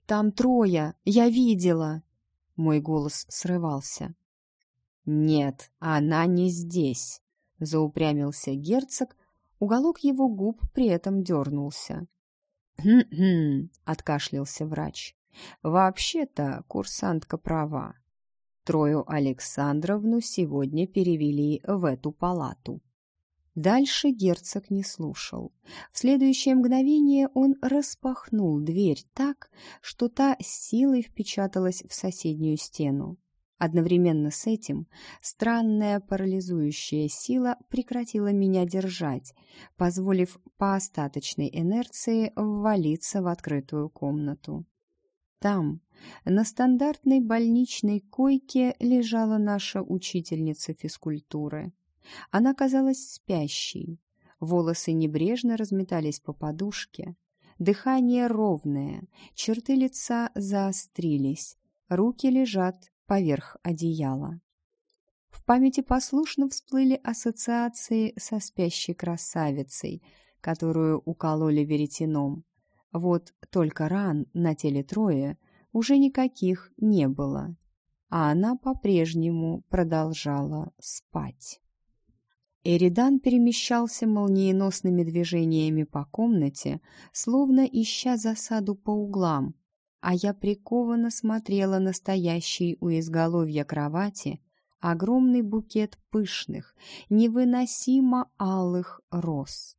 Speaker 1: «Там трое, я видела!» Мой голос срывался. «Нет, она не здесь!» — заупрямился герцог, уголок его губ при этом дернулся. «Хм-хм», — откашлялся врач. «Вообще-то курсантка права. Трою Александровну сегодня перевели в эту палату». Дальше герцог не слушал. В следующее мгновение он распахнул дверь так, что та силой впечаталась в соседнюю стену. Одновременно с этим странная парализующая сила прекратила меня держать, позволив по остаточной инерции ввалиться в открытую комнату. Там, на стандартной больничной койке, лежала наша учительница физкультуры. Она казалась спящей. Волосы небрежно разметались по подушке. Дыхание ровное, черты лица заострились, руки лежат поверх одеяла. В памяти послушно всплыли ассоциации со спящей красавицей, которую укололи веретеном. Вот только ран на теле Троя уже никаких не было, а она по-прежнему продолжала спать. Эридан перемещался молниеносными движениями по комнате, словно ища засаду по углам, а я прикованно смотрела на стоящий у изголовья кровати огромный букет пышных, невыносимо алых роз.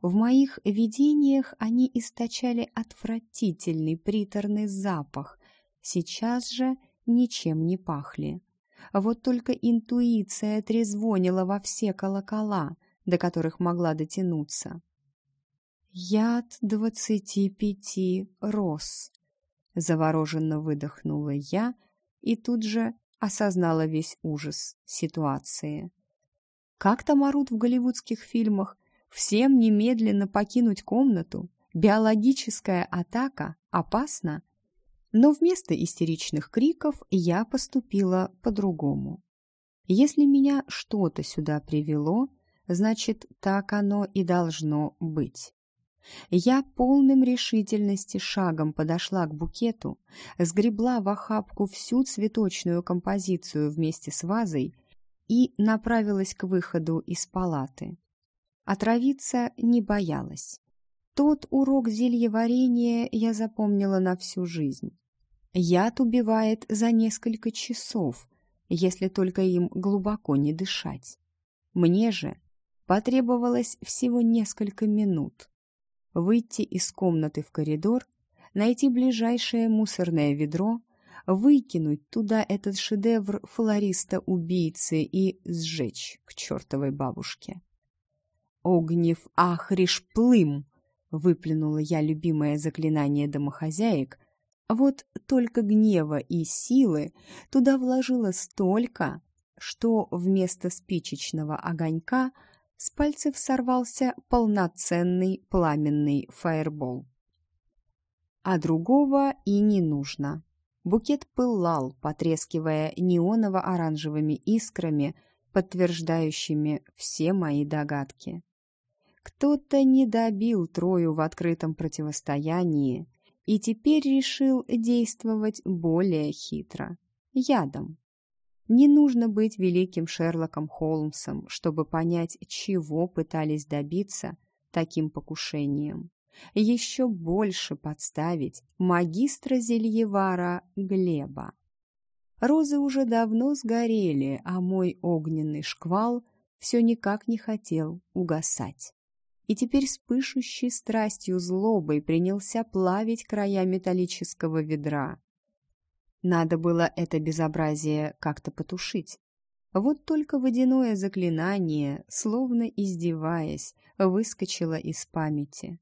Speaker 1: В моих видениях они источали отвратительный приторный запах, сейчас же ничем не пахли. Вот только интуиция трезвонила во все колокола, до которых могла дотянуться. «Яд двадцати пяти роз», Завороженно выдохнула я и тут же осознала весь ужас ситуации. Как там орут в голливудских фильмах? Всем немедленно покинуть комнату? Биологическая атака опасна? Но вместо истеричных криков я поступила по-другому. Если меня что-то сюда привело, значит, так оно и должно быть. Я полным решительности шагом подошла к букету, сгребла в охапку всю цветочную композицию вместе с вазой и направилась к выходу из палаты. Отравиться не боялась. Тот урок зельеварения я запомнила на всю жизнь. Яд убивает за несколько часов, если только им глубоко не дышать. Мне же потребовалось всего несколько минут. Выйти из комнаты в коридор, найти ближайшее мусорное ведро, выкинуть туда этот шедевр флориста-убийцы и сжечь к чертовой бабушке. «Огнев ахриш плым!» — выплюнула я любимое заклинание домохозяек — вот только гнева и силы туда вложила столько, что вместо спичечного огонька с пальцев сорвался полноценный пламенный фаербол. А другого и не нужно. Букет пылал, потрескивая неоново-оранжевыми искрами, подтверждающими все мои догадки. Кто-то не добил Трою в открытом противостоянии, и теперь решил действовать более хитро – ядом. Не нужно быть великим Шерлоком Холмсом, чтобы понять, чего пытались добиться таким покушением. Еще больше подставить магистра Зельевара Глеба. Розы уже давно сгорели, а мой огненный шквал все никак не хотел угасать и теперь с пышущей страстью злобой принялся плавить края металлического ведра. Надо было это безобразие как-то потушить. Вот только водяное заклинание, словно издеваясь, выскочило из памяти.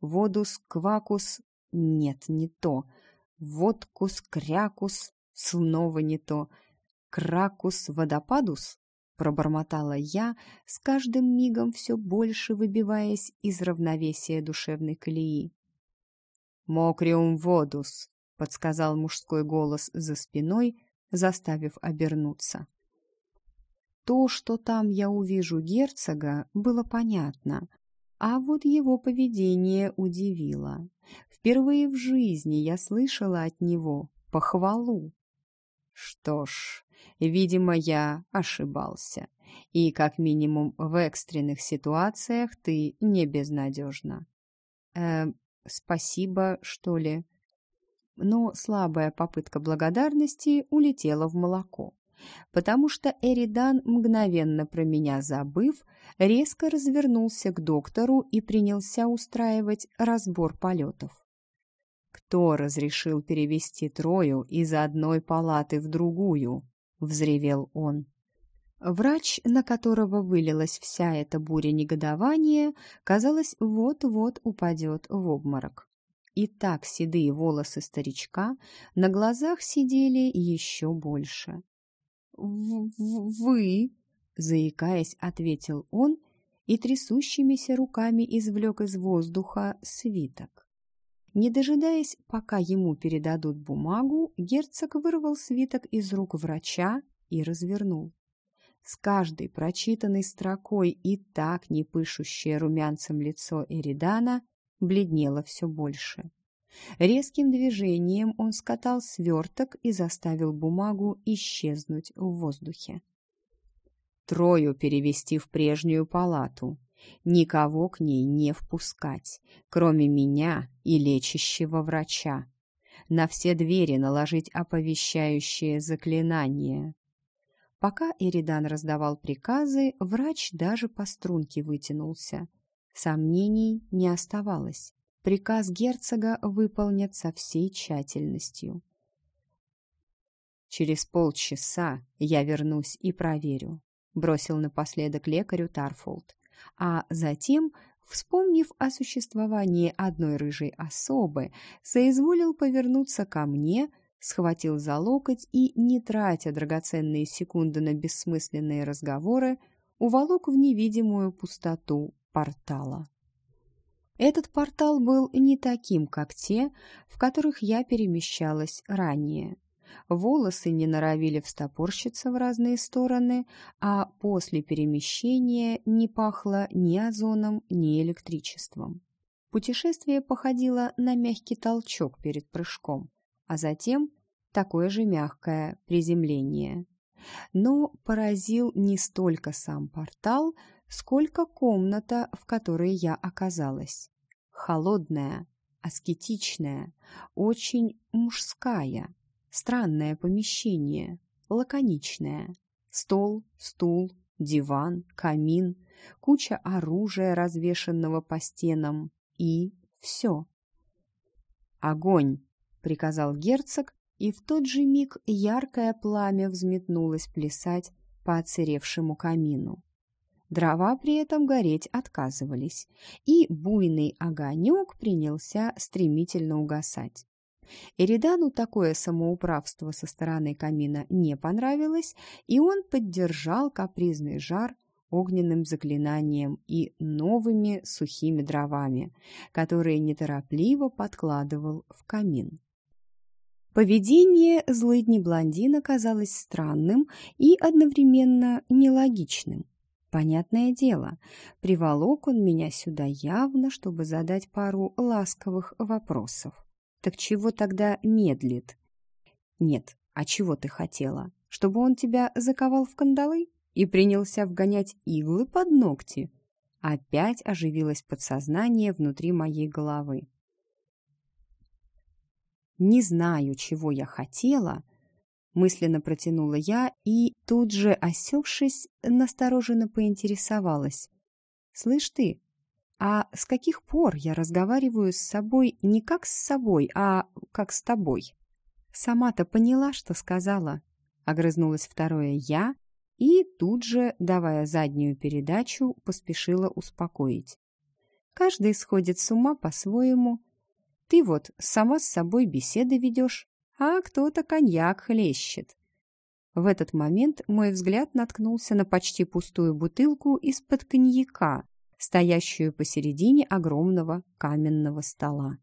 Speaker 1: Водус квакус... Нет, не то. Водкус крякус... Снова не то. Кракус водопадус? пробормотала я, с каждым мигом все больше выбиваясь из равновесия душевной колеи. «Мокриум водус», — подсказал мужской голос за спиной, заставив обернуться. То, что там я увижу герцога, было понятно, а вот его поведение удивило. Впервые в жизни я слышала от него похвалу. Что ж, Видимо, я ошибался. И, как минимум, в экстренных ситуациях ты не безнадежна. Э, спасибо, что ли? Но слабая попытка благодарности улетела в молоко, потому что Эридан, мгновенно про меня забыв, резко развернулся к доктору и принялся устраивать разбор полетов. Кто разрешил перевести Трою из одной палаты в другую? — взревел он. Врач, на которого вылилась вся эта буря негодования, казалось, вот-вот упадет в обморок. И так седые волосы старичка на глазах сидели еще больше. «Вы?» — заикаясь, ответил он и трясущимися руками извлек из воздуха свиток. Не дожидаясь, пока ему передадут бумагу, герцог вырвал свиток из рук врача и развернул. С каждой прочитанной строкой и так не пышущее румянцем лицо Эридана бледнело все больше. Резким движением он скатал сверток и заставил бумагу исчезнуть в воздухе. Трою перевести в прежнюю палату, никого к ней не впускать, кроме меня и лечащего врача. На все двери наложить оповещающее заклинание. Пока Эридан раздавал приказы, врач даже по струнке вытянулся. Сомнений не оставалось. Приказ герцога выполнят со всей тщательностью. «Через полчаса я вернусь и проверю», — бросил напоследок лекарю Тарфолд а затем, вспомнив о существовании одной рыжей особы, соизволил повернуться ко мне, схватил за локоть и, не тратя драгоценные секунды на бессмысленные разговоры, уволок в невидимую пустоту портала. Этот портал был не таким, как те, в которых я перемещалась ранее волосы не норовили встопорщиться в разные стороны, а после перемещения не пахло ни озоном, ни электричеством. Путешествие походило на мягкий толчок перед прыжком, а затем такое же мягкое приземление. Но поразил не столько сам портал, сколько комната, в которой я оказалась. Холодная, аскетичная, очень мужская, странное помещение, лаконичное. Стол, стул, диван, камин, куча оружия, развешенного по стенам, и все. «Огонь!» — приказал герцог, и в тот же миг яркое пламя взметнулось плясать по оцеревшему камину. Дрова при этом гореть отказывались, и буйный огонек принялся стремительно угасать. Эридану такое самоуправство со стороны камина не понравилось, и он поддержал капризный жар огненным заклинанием и новыми сухими дровами, которые неторопливо подкладывал в камин. Поведение злыдни блондина казалось странным и одновременно нелогичным. Понятное дело, приволок он меня сюда явно, чтобы задать пару ласковых вопросов. Так чего тогда медлит? Нет, а чего ты хотела? Чтобы он тебя заковал в кандалы и принялся вгонять иглы под ногти? Опять оживилось подсознание внутри моей головы. Не знаю, чего я хотела, мысленно протянула я и, тут же осекшись, настороженно поинтересовалась. «Слышь ты, а с каких пор я разговариваю с собой не как с собой, а как с тобой? Сама-то поняла, что сказала. Огрызнулась второе «я» и тут же, давая заднюю передачу, поспешила успокоить. Каждый сходит с ума по-своему. Ты вот сама с собой беседы ведешь, а кто-то коньяк хлещет. В этот момент мой взгляд наткнулся на почти пустую бутылку из-под коньяка, стоящую посередине огромного каменного стола.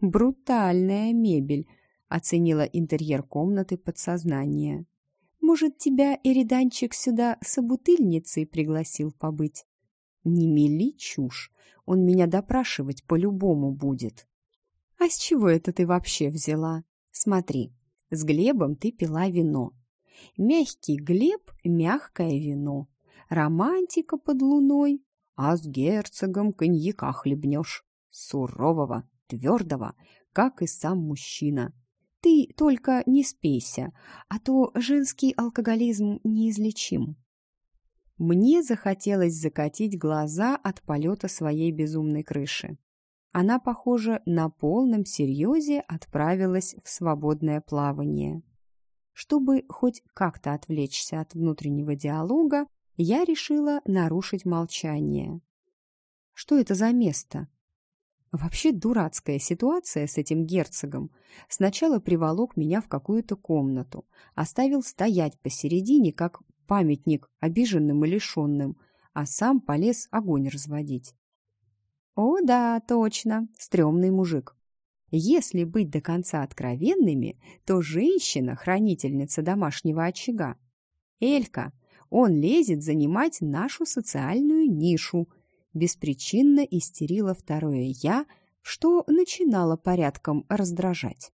Speaker 1: «Брутальная мебель», — оценила интерьер комнаты подсознание. «Может, тебя Эриданчик сюда собутыльницей пригласил побыть?» «Не мели чушь, он меня допрашивать по-любому будет». «А с чего это ты вообще взяла? Смотри, с Глебом ты пила вино. Мягкий Глеб — мягкое вино. Романтика под луной а с герцогом коньяка хлебнешь. Сурового, твердого, как и сам мужчина. Ты только не спейся, а то женский алкоголизм неизлечим. Мне захотелось закатить глаза от полета своей безумной крыши. Она, похоже, на полном серьезе отправилась в свободное плавание. Чтобы хоть как-то отвлечься от внутреннего диалога, я решила нарушить молчание. Что это за место? Вообще дурацкая ситуация с этим герцогом. Сначала приволок меня в какую-то комнату, оставил стоять посередине, как памятник обиженным и лишенным, а сам полез огонь разводить. О, да, точно, стрёмный мужик. Если быть до конца откровенными, то женщина — хранительница домашнего очага. Элька — он лезет занимать нашу социальную нишу. Беспричинно истерила второе «я», что начинало порядком раздражать.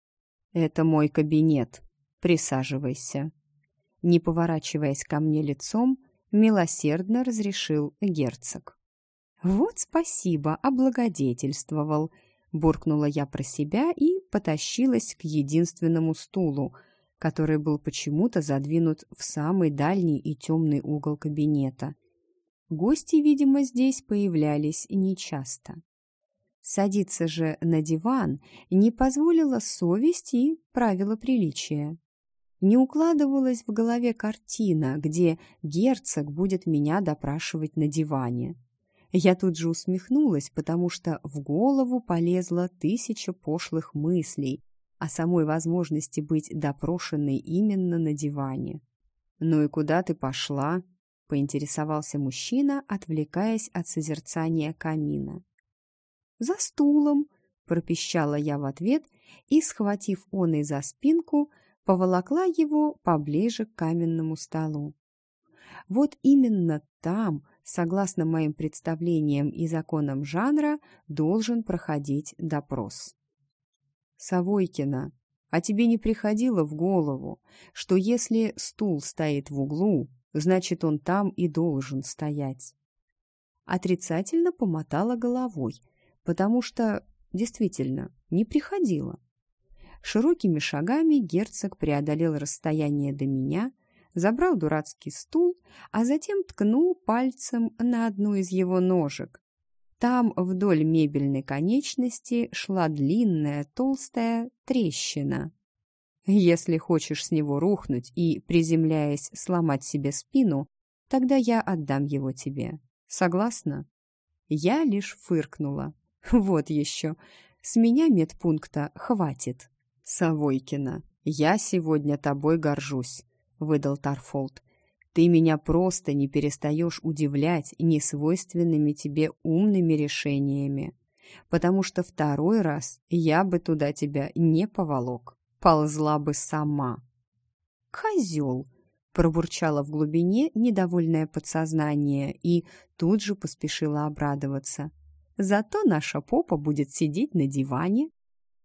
Speaker 1: «Это мой кабинет. Присаживайся». Не поворачиваясь ко мне лицом, милосердно разрешил герцог. «Вот спасибо, облагодетельствовал», — буркнула я про себя и потащилась к единственному стулу — который был почему-то задвинут в самый дальний и темный угол кабинета. Гости, видимо, здесь появлялись нечасто. Садиться же на диван не позволила совесть и правила приличия. Не укладывалась в голове картина, где герцог будет меня допрашивать на диване. Я тут же усмехнулась, потому что в голову полезла тысяча пошлых мыслей, о самой возможности быть допрошенной именно на диване. «Ну и куда ты пошла?» — поинтересовался мужчина, отвлекаясь от созерцания камина. «За стулом!» — пропищала я в ответ и, схватив он и за спинку, поволокла его поближе к каменному столу. Вот именно там, согласно моим представлениям и законам жанра, должен проходить допрос. Савойкина, а тебе не приходило в голову, что если стул стоит в углу, значит, он там и должен стоять? Отрицательно помотала головой, потому что, действительно, не приходило. Широкими шагами герцог преодолел расстояние до меня, забрал дурацкий стул, а затем ткнул пальцем на одну из его ножек. Там вдоль мебельной конечности шла длинная толстая трещина. Если хочешь с него рухнуть и, приземляясь, сломать себе спину, тогда я отдам его тебе. Согласна? Я лишь фыркнула. Вот еще. С меня медпункта хватит. Савойкина, я сегодня тобой горжусь, выдал Тарфолд. Ты меня просто не перестаешь удивлять несвойственными тебе умными решениями, потому что второй раз я бы туда тебя не поволок, ползла бы сама. Козел! пробурчало в глубине недовольное подсознание и тут же поспешила обрадоваться. Зато наша попа будет сидеть на диване.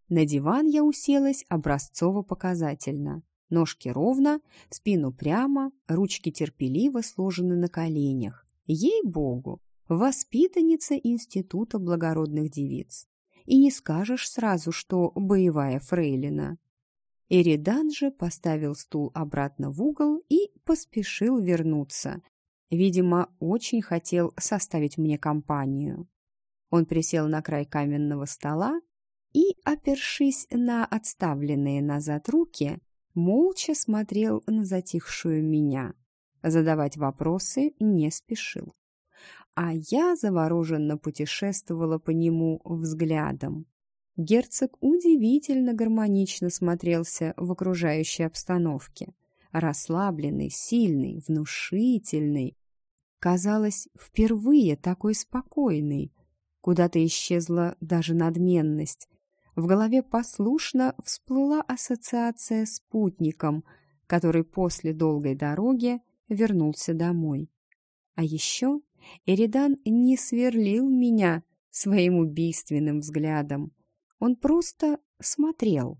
Speaker 1: На диван я уселась образцово-показательно. Ножки ровно, спину прямо, ручки терпеливо сложены на коленях. Ей-богу, воспитанница Института благородных девиц. И не скажешь сразу, что боевая фрейлина. Эридан же поставил стул обратно в угол и поспешил вернуться. Видимо, очень хотел составить мне компанию. Он присел на край каменного стола и, опершись на отставленные назад руки, молча смотрел на затихшую меня. Задавать вопросы не спешил. А я завороженно путешествовала по нему взглядом. Герцог удивительно гармонично смотрелся в окружающей обстановке. Расслабленный, сильный, внушительный. Казалось, впервые такой спокойный, Куда-то исчезла даже надменность. В голове послушно всплыла ассоциация с путником, который после долгой дороги вернулся домой. А еще Эридан не сверлил меня своим убийственным взглядом. Он просто смотрел.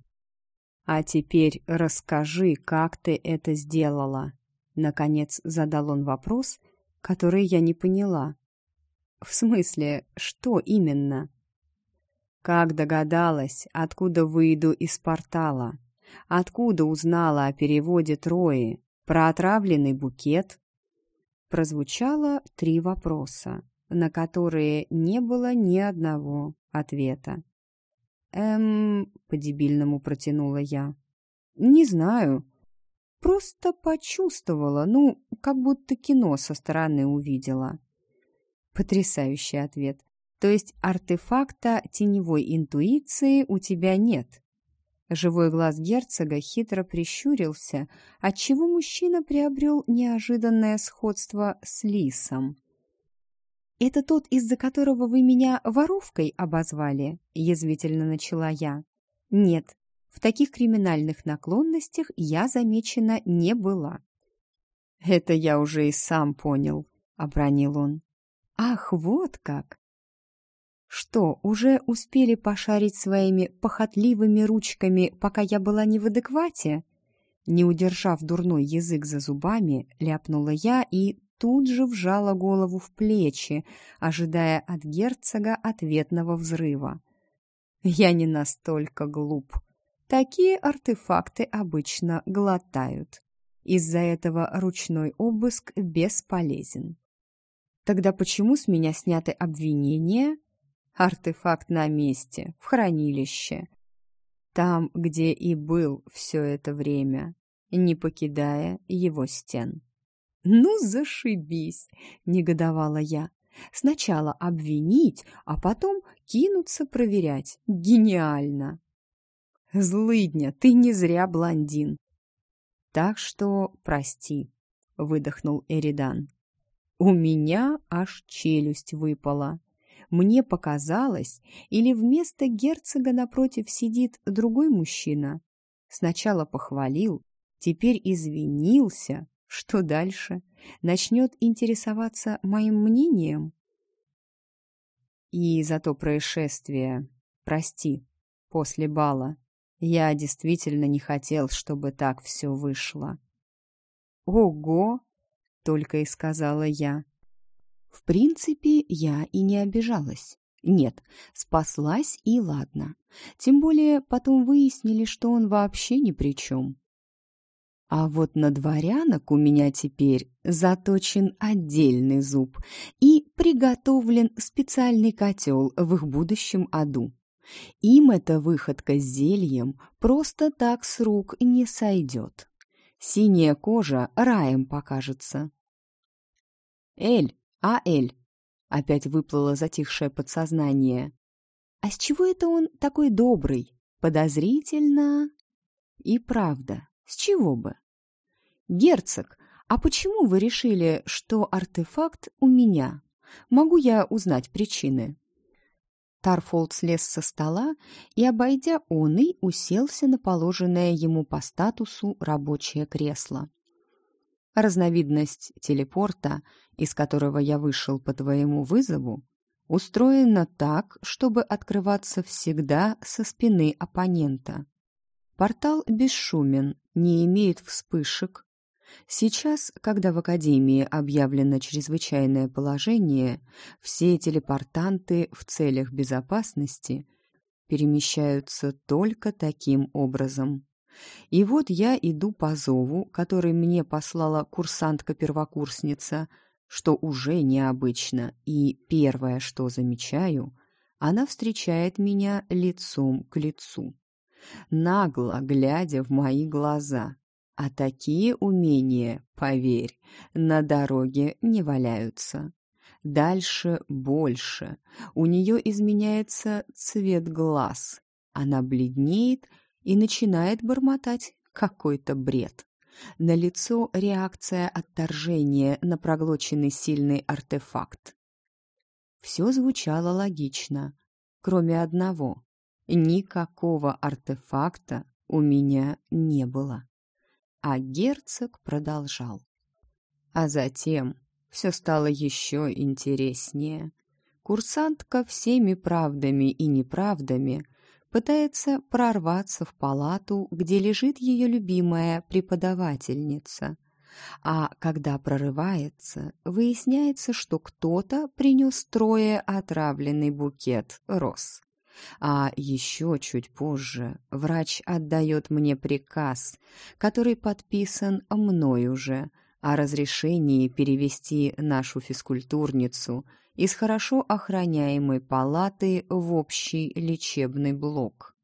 Speaker 1: «А теперь расскажи, как ты это сделала?» Наконец задал он вопрос, который я не поняла. В смысле, что именно? Как догадалась, откуда выйду из портала? Откуда узнала о переводе Трои? Про отравленный букет? Прозвучало три вопроса, на которые не было ни одного ответа. «Эм...» — по-дебильному протянула я. «Не знаю. Просто почувствовала, ну, как будто кино со стороны увидела». Потрясающий ответ. То есть артефакта теневой интуиции у тебя нет. Живой глаз герцога хитро прищурился, отчего мужчина приобрел неожиданное сходство с лисом. «Это тот, из-за которого вы меня воровкой обозвали?» — язвительно начала я. «Нет, в таких криминальных наклонностях я замечена не была». «Это я уже и сам понял», — обронил он. Ах, вот как! Что, уже успели пошарить своими похотливыми ручками, пока я была не в адеквате? Не удержав дурной язык за зубами, ляпнула я и тут же вжала голову в плечи, ожидая от герцога ответного взрыва. Я не настолько глуп. Такие артефакты обычно глотают. Из-за этого ручной обыск бесполезен. Тогда почему с меня сняты обвинения? Артефакт на месте, в хранилище. Там, где и был все это время, не покидая его стен. «Ну, зашибись!» — негодовала я. «Сначала обвинить, а потом кинуться проверять. Гениально!» «Злыдня, ты не зря блондин!» «Так что прости», — выдохнул Эридан. У меня аж челюсть выпала. Мне показалось, или вместо герцога напротив сидит другой мужчина. Сначала похвалил, теперь извинился. Что дальше? Начнет интересоваться моим мнением? И за то происшествие, прости, после бала, я действительно не хотел, чтобы так все вышло. «Ого!» — только и сказала я. В принципе, я и не обижалась. Нет, спаслась и ладно. Тем более потом выяснили, что он вообще ни при чем. А вот на дворянок у меня теперь заточен отдельный зуб и приготовлен специальный котел в их будущем аду. Им эта выходка с зельем просто так с рук не сойдет. Синяя кожа раем покажется. «Эль, а Эль!» — опять выплыло затихшее подсознание. «А с чего это он такой добрый? Подозрительно?» «И правда, с чего бы?» «Герцог, а почему вы решили, что артефакт у меня? Могу я узнать причины?» Тарфолд слез со стола и, обойдя он, уселся на положенное ему по статусу рабочее кресло. Разновидность телепорта, из которого я вышел по твоему вызову, устроена так, чтобы открываться всегда со спины оппонента. Портал бесшумен, не имеет вспышек, Сейчас, когда в Академии объявлено чрезвычайное положение, все телепортанты в целях безопасности перемещаются только таким образом. И вот я иду по зову, который мне послала курсантка-первокурсница, что уже необычно, и первое, что замечаю, она встречает меня лицом к лицу, нагло глядя в мои глаза — а такие умения, поверь, на дороге не валяются. Дальше больше. У нее изменяется цвет глаз. Она бледнеет и начинает бормотать какой-то бред. На лицо реакция отторжения на проглоченный сильный артефакт. Все звучало логично, кроме одного. Никакого артефакта у меня не было. А герцог продолжал. А затем все стало еще интереснее. Курсантка всеми правдами и неправдами пытается прорваться в палату, где лежит ее любимая преподавательница. А когда прорывается, выясняется, что кто-то принес трое отравленный букет роз. А еще чуть позже врач отдает мне приказ, который подписан мной уже, о разрешении перевести нашу физкультурницу из хорошо охраняемой палаты в общий лечебный блок.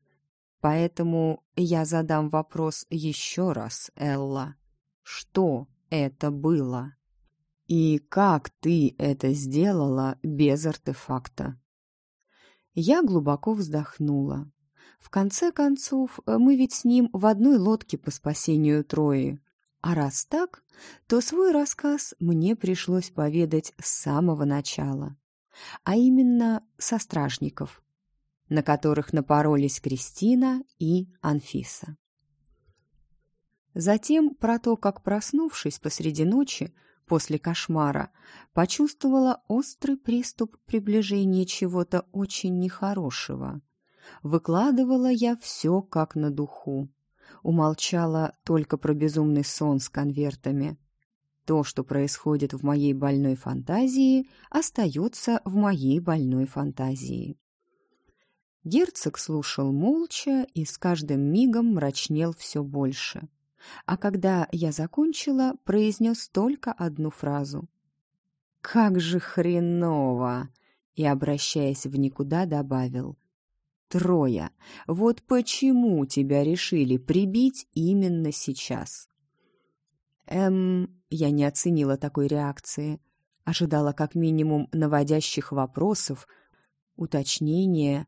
Speaker 1: Поэтому я задам вопрос еще раз, Элла. Что это было? И как ты это сделала без артефакта? Я глубоко вздохнула. В конце концов, мы ведь с ним в одной лодке по спасению Трои. А раз так, то свой рассказ мне пришлось поведать с самого начала. А именно со стражников, на которых напоролись Кристина и Анфиса. Затем про то, как, проснувшись посреди ночи, после кошмара, почувствовала острый приступ приближения чего-то очень нехорошего. Выкладывала я все как на духу. Умолчала только про безумный сон с конвертами. То, что происходит в моей больной фантазии, остается в моей больной фантазии. Герцог слушал молча и с каждым мигом мрачнел все больше а когда я закончила, произнес только одну фразу. «Как же хреново!» и, обращаясь в никуда, добавил. «Троя, вот почему тебя решили прибить именно сейчас?» Эм, я не оценила такой реакции. Ожидала как минимум наводящих вопросов, уточнения,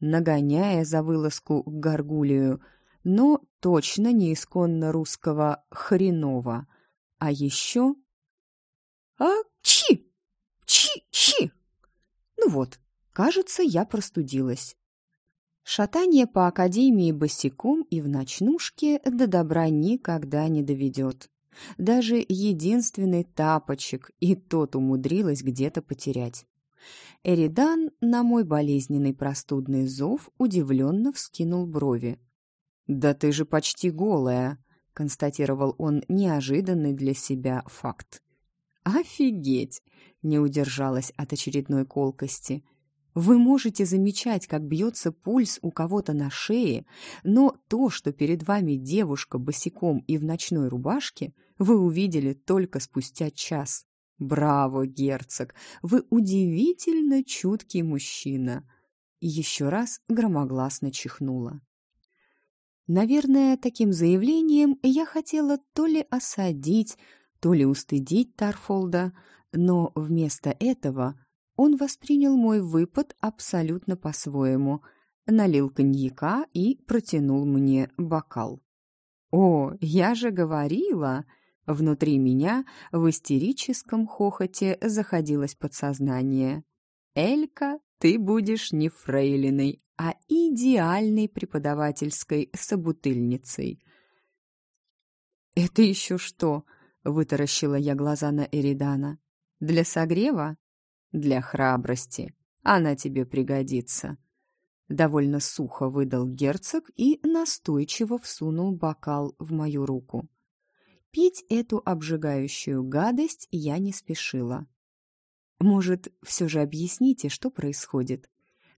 Speaker 1: нагоняя за вылазку к Гаргулию — но точно не исконно русского «хреново». А еще... «А, чи! Чи-чи!» Ну вот, кажется, я простудилась. Шатание по академии босиком и в ночнушке до добра никогда не доведет. Даже единственный тапочек и тот умудрилась где-то потерять. Эридан на мой болезненный простудный зов удивленно вскинул брови. «Да ты же почти голая!» — констатировал он неожиданный для себя факт. «Офигеть!» — не удержалась от очередной колкости. «Вы можете замечать, как бьется пульс у кого-то на шее, но то, что перед вами девушка босиком и в ночной рубашке, вы увидели только спустя час. Браво, герцог! Вы удивительно чуткий мужчина!» И еще раз громогласно чихнула. Наверное, таким заявлением я хотела то ли осадить, то ли устыдить Тарфолда, но вместо этого он воспринял мой выпад абсолютно по-своему, налил коньяка и протянул мне бокал. «О, я же говорила!» Внутри меня в истерическом хохоте заходилось подсознание. «Элька, ты будешь не фрейлиной, а идеальной преподавательской собутыльницей». «Это еще что?» — вытаращила я глаза на Эридана. «Для согрева?» «Для храбрости. Она тебе пригодится». Довольно сухо выдал герцог и настойчиво всунул бокал в мою руку. Пить эту обжигающую гадость я не спешила. Может, все же объясните, что происходит?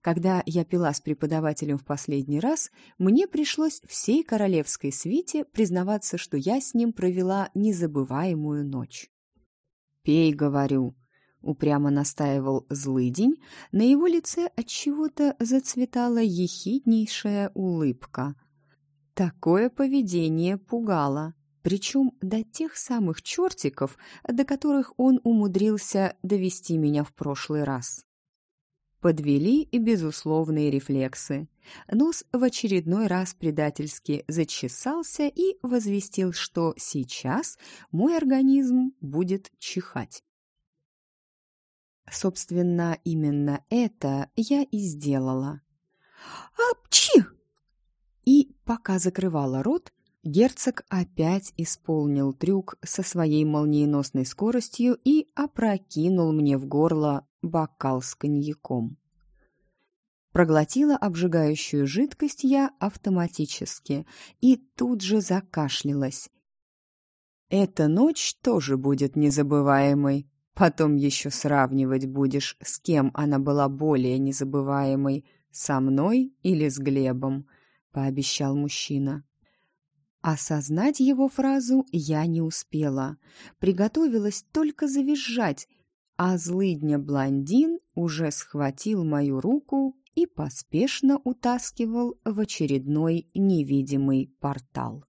Speaker 1: Когда я пила с преподавателем в последний раз, мне пришлось всей королевской свите признаваться, что я с ним провела незабываемую ночь. «Пей, — говорю», — упрямо настаивал злыдень, на его лице от чего то зацветала ехиднейшая улыбка. Такое поведение пугало причем до тех самых чертиков, до которых он умудрился довести меня в прошлый раз. Подвели и безусловные рефлексы. Нос в очередной раз предательски зачесался и возвестил, что сейчас мой организм будет чихать. Собственно, именно это я и сделала. «Апчи!» И пока закрывала рот, Герцог опять исполнил трюк со своей молниеносной скоростью и опрокинул мне в горло бокал с коньяком. Проглотила обжигающую жидкость я автоматически и тут же закашлялась. Эта ночь тоже будет незабываемой. Потом еще сравнивать будешь, с кем она была более незабываемой, со мной или с Глебом, пообещал мужчина. Осознать его фразу я не успела. Приготовилась только завизжать, а злыдня-блондин уже схватил мою руку и поспешно утаскивал в очередной невидимый портал.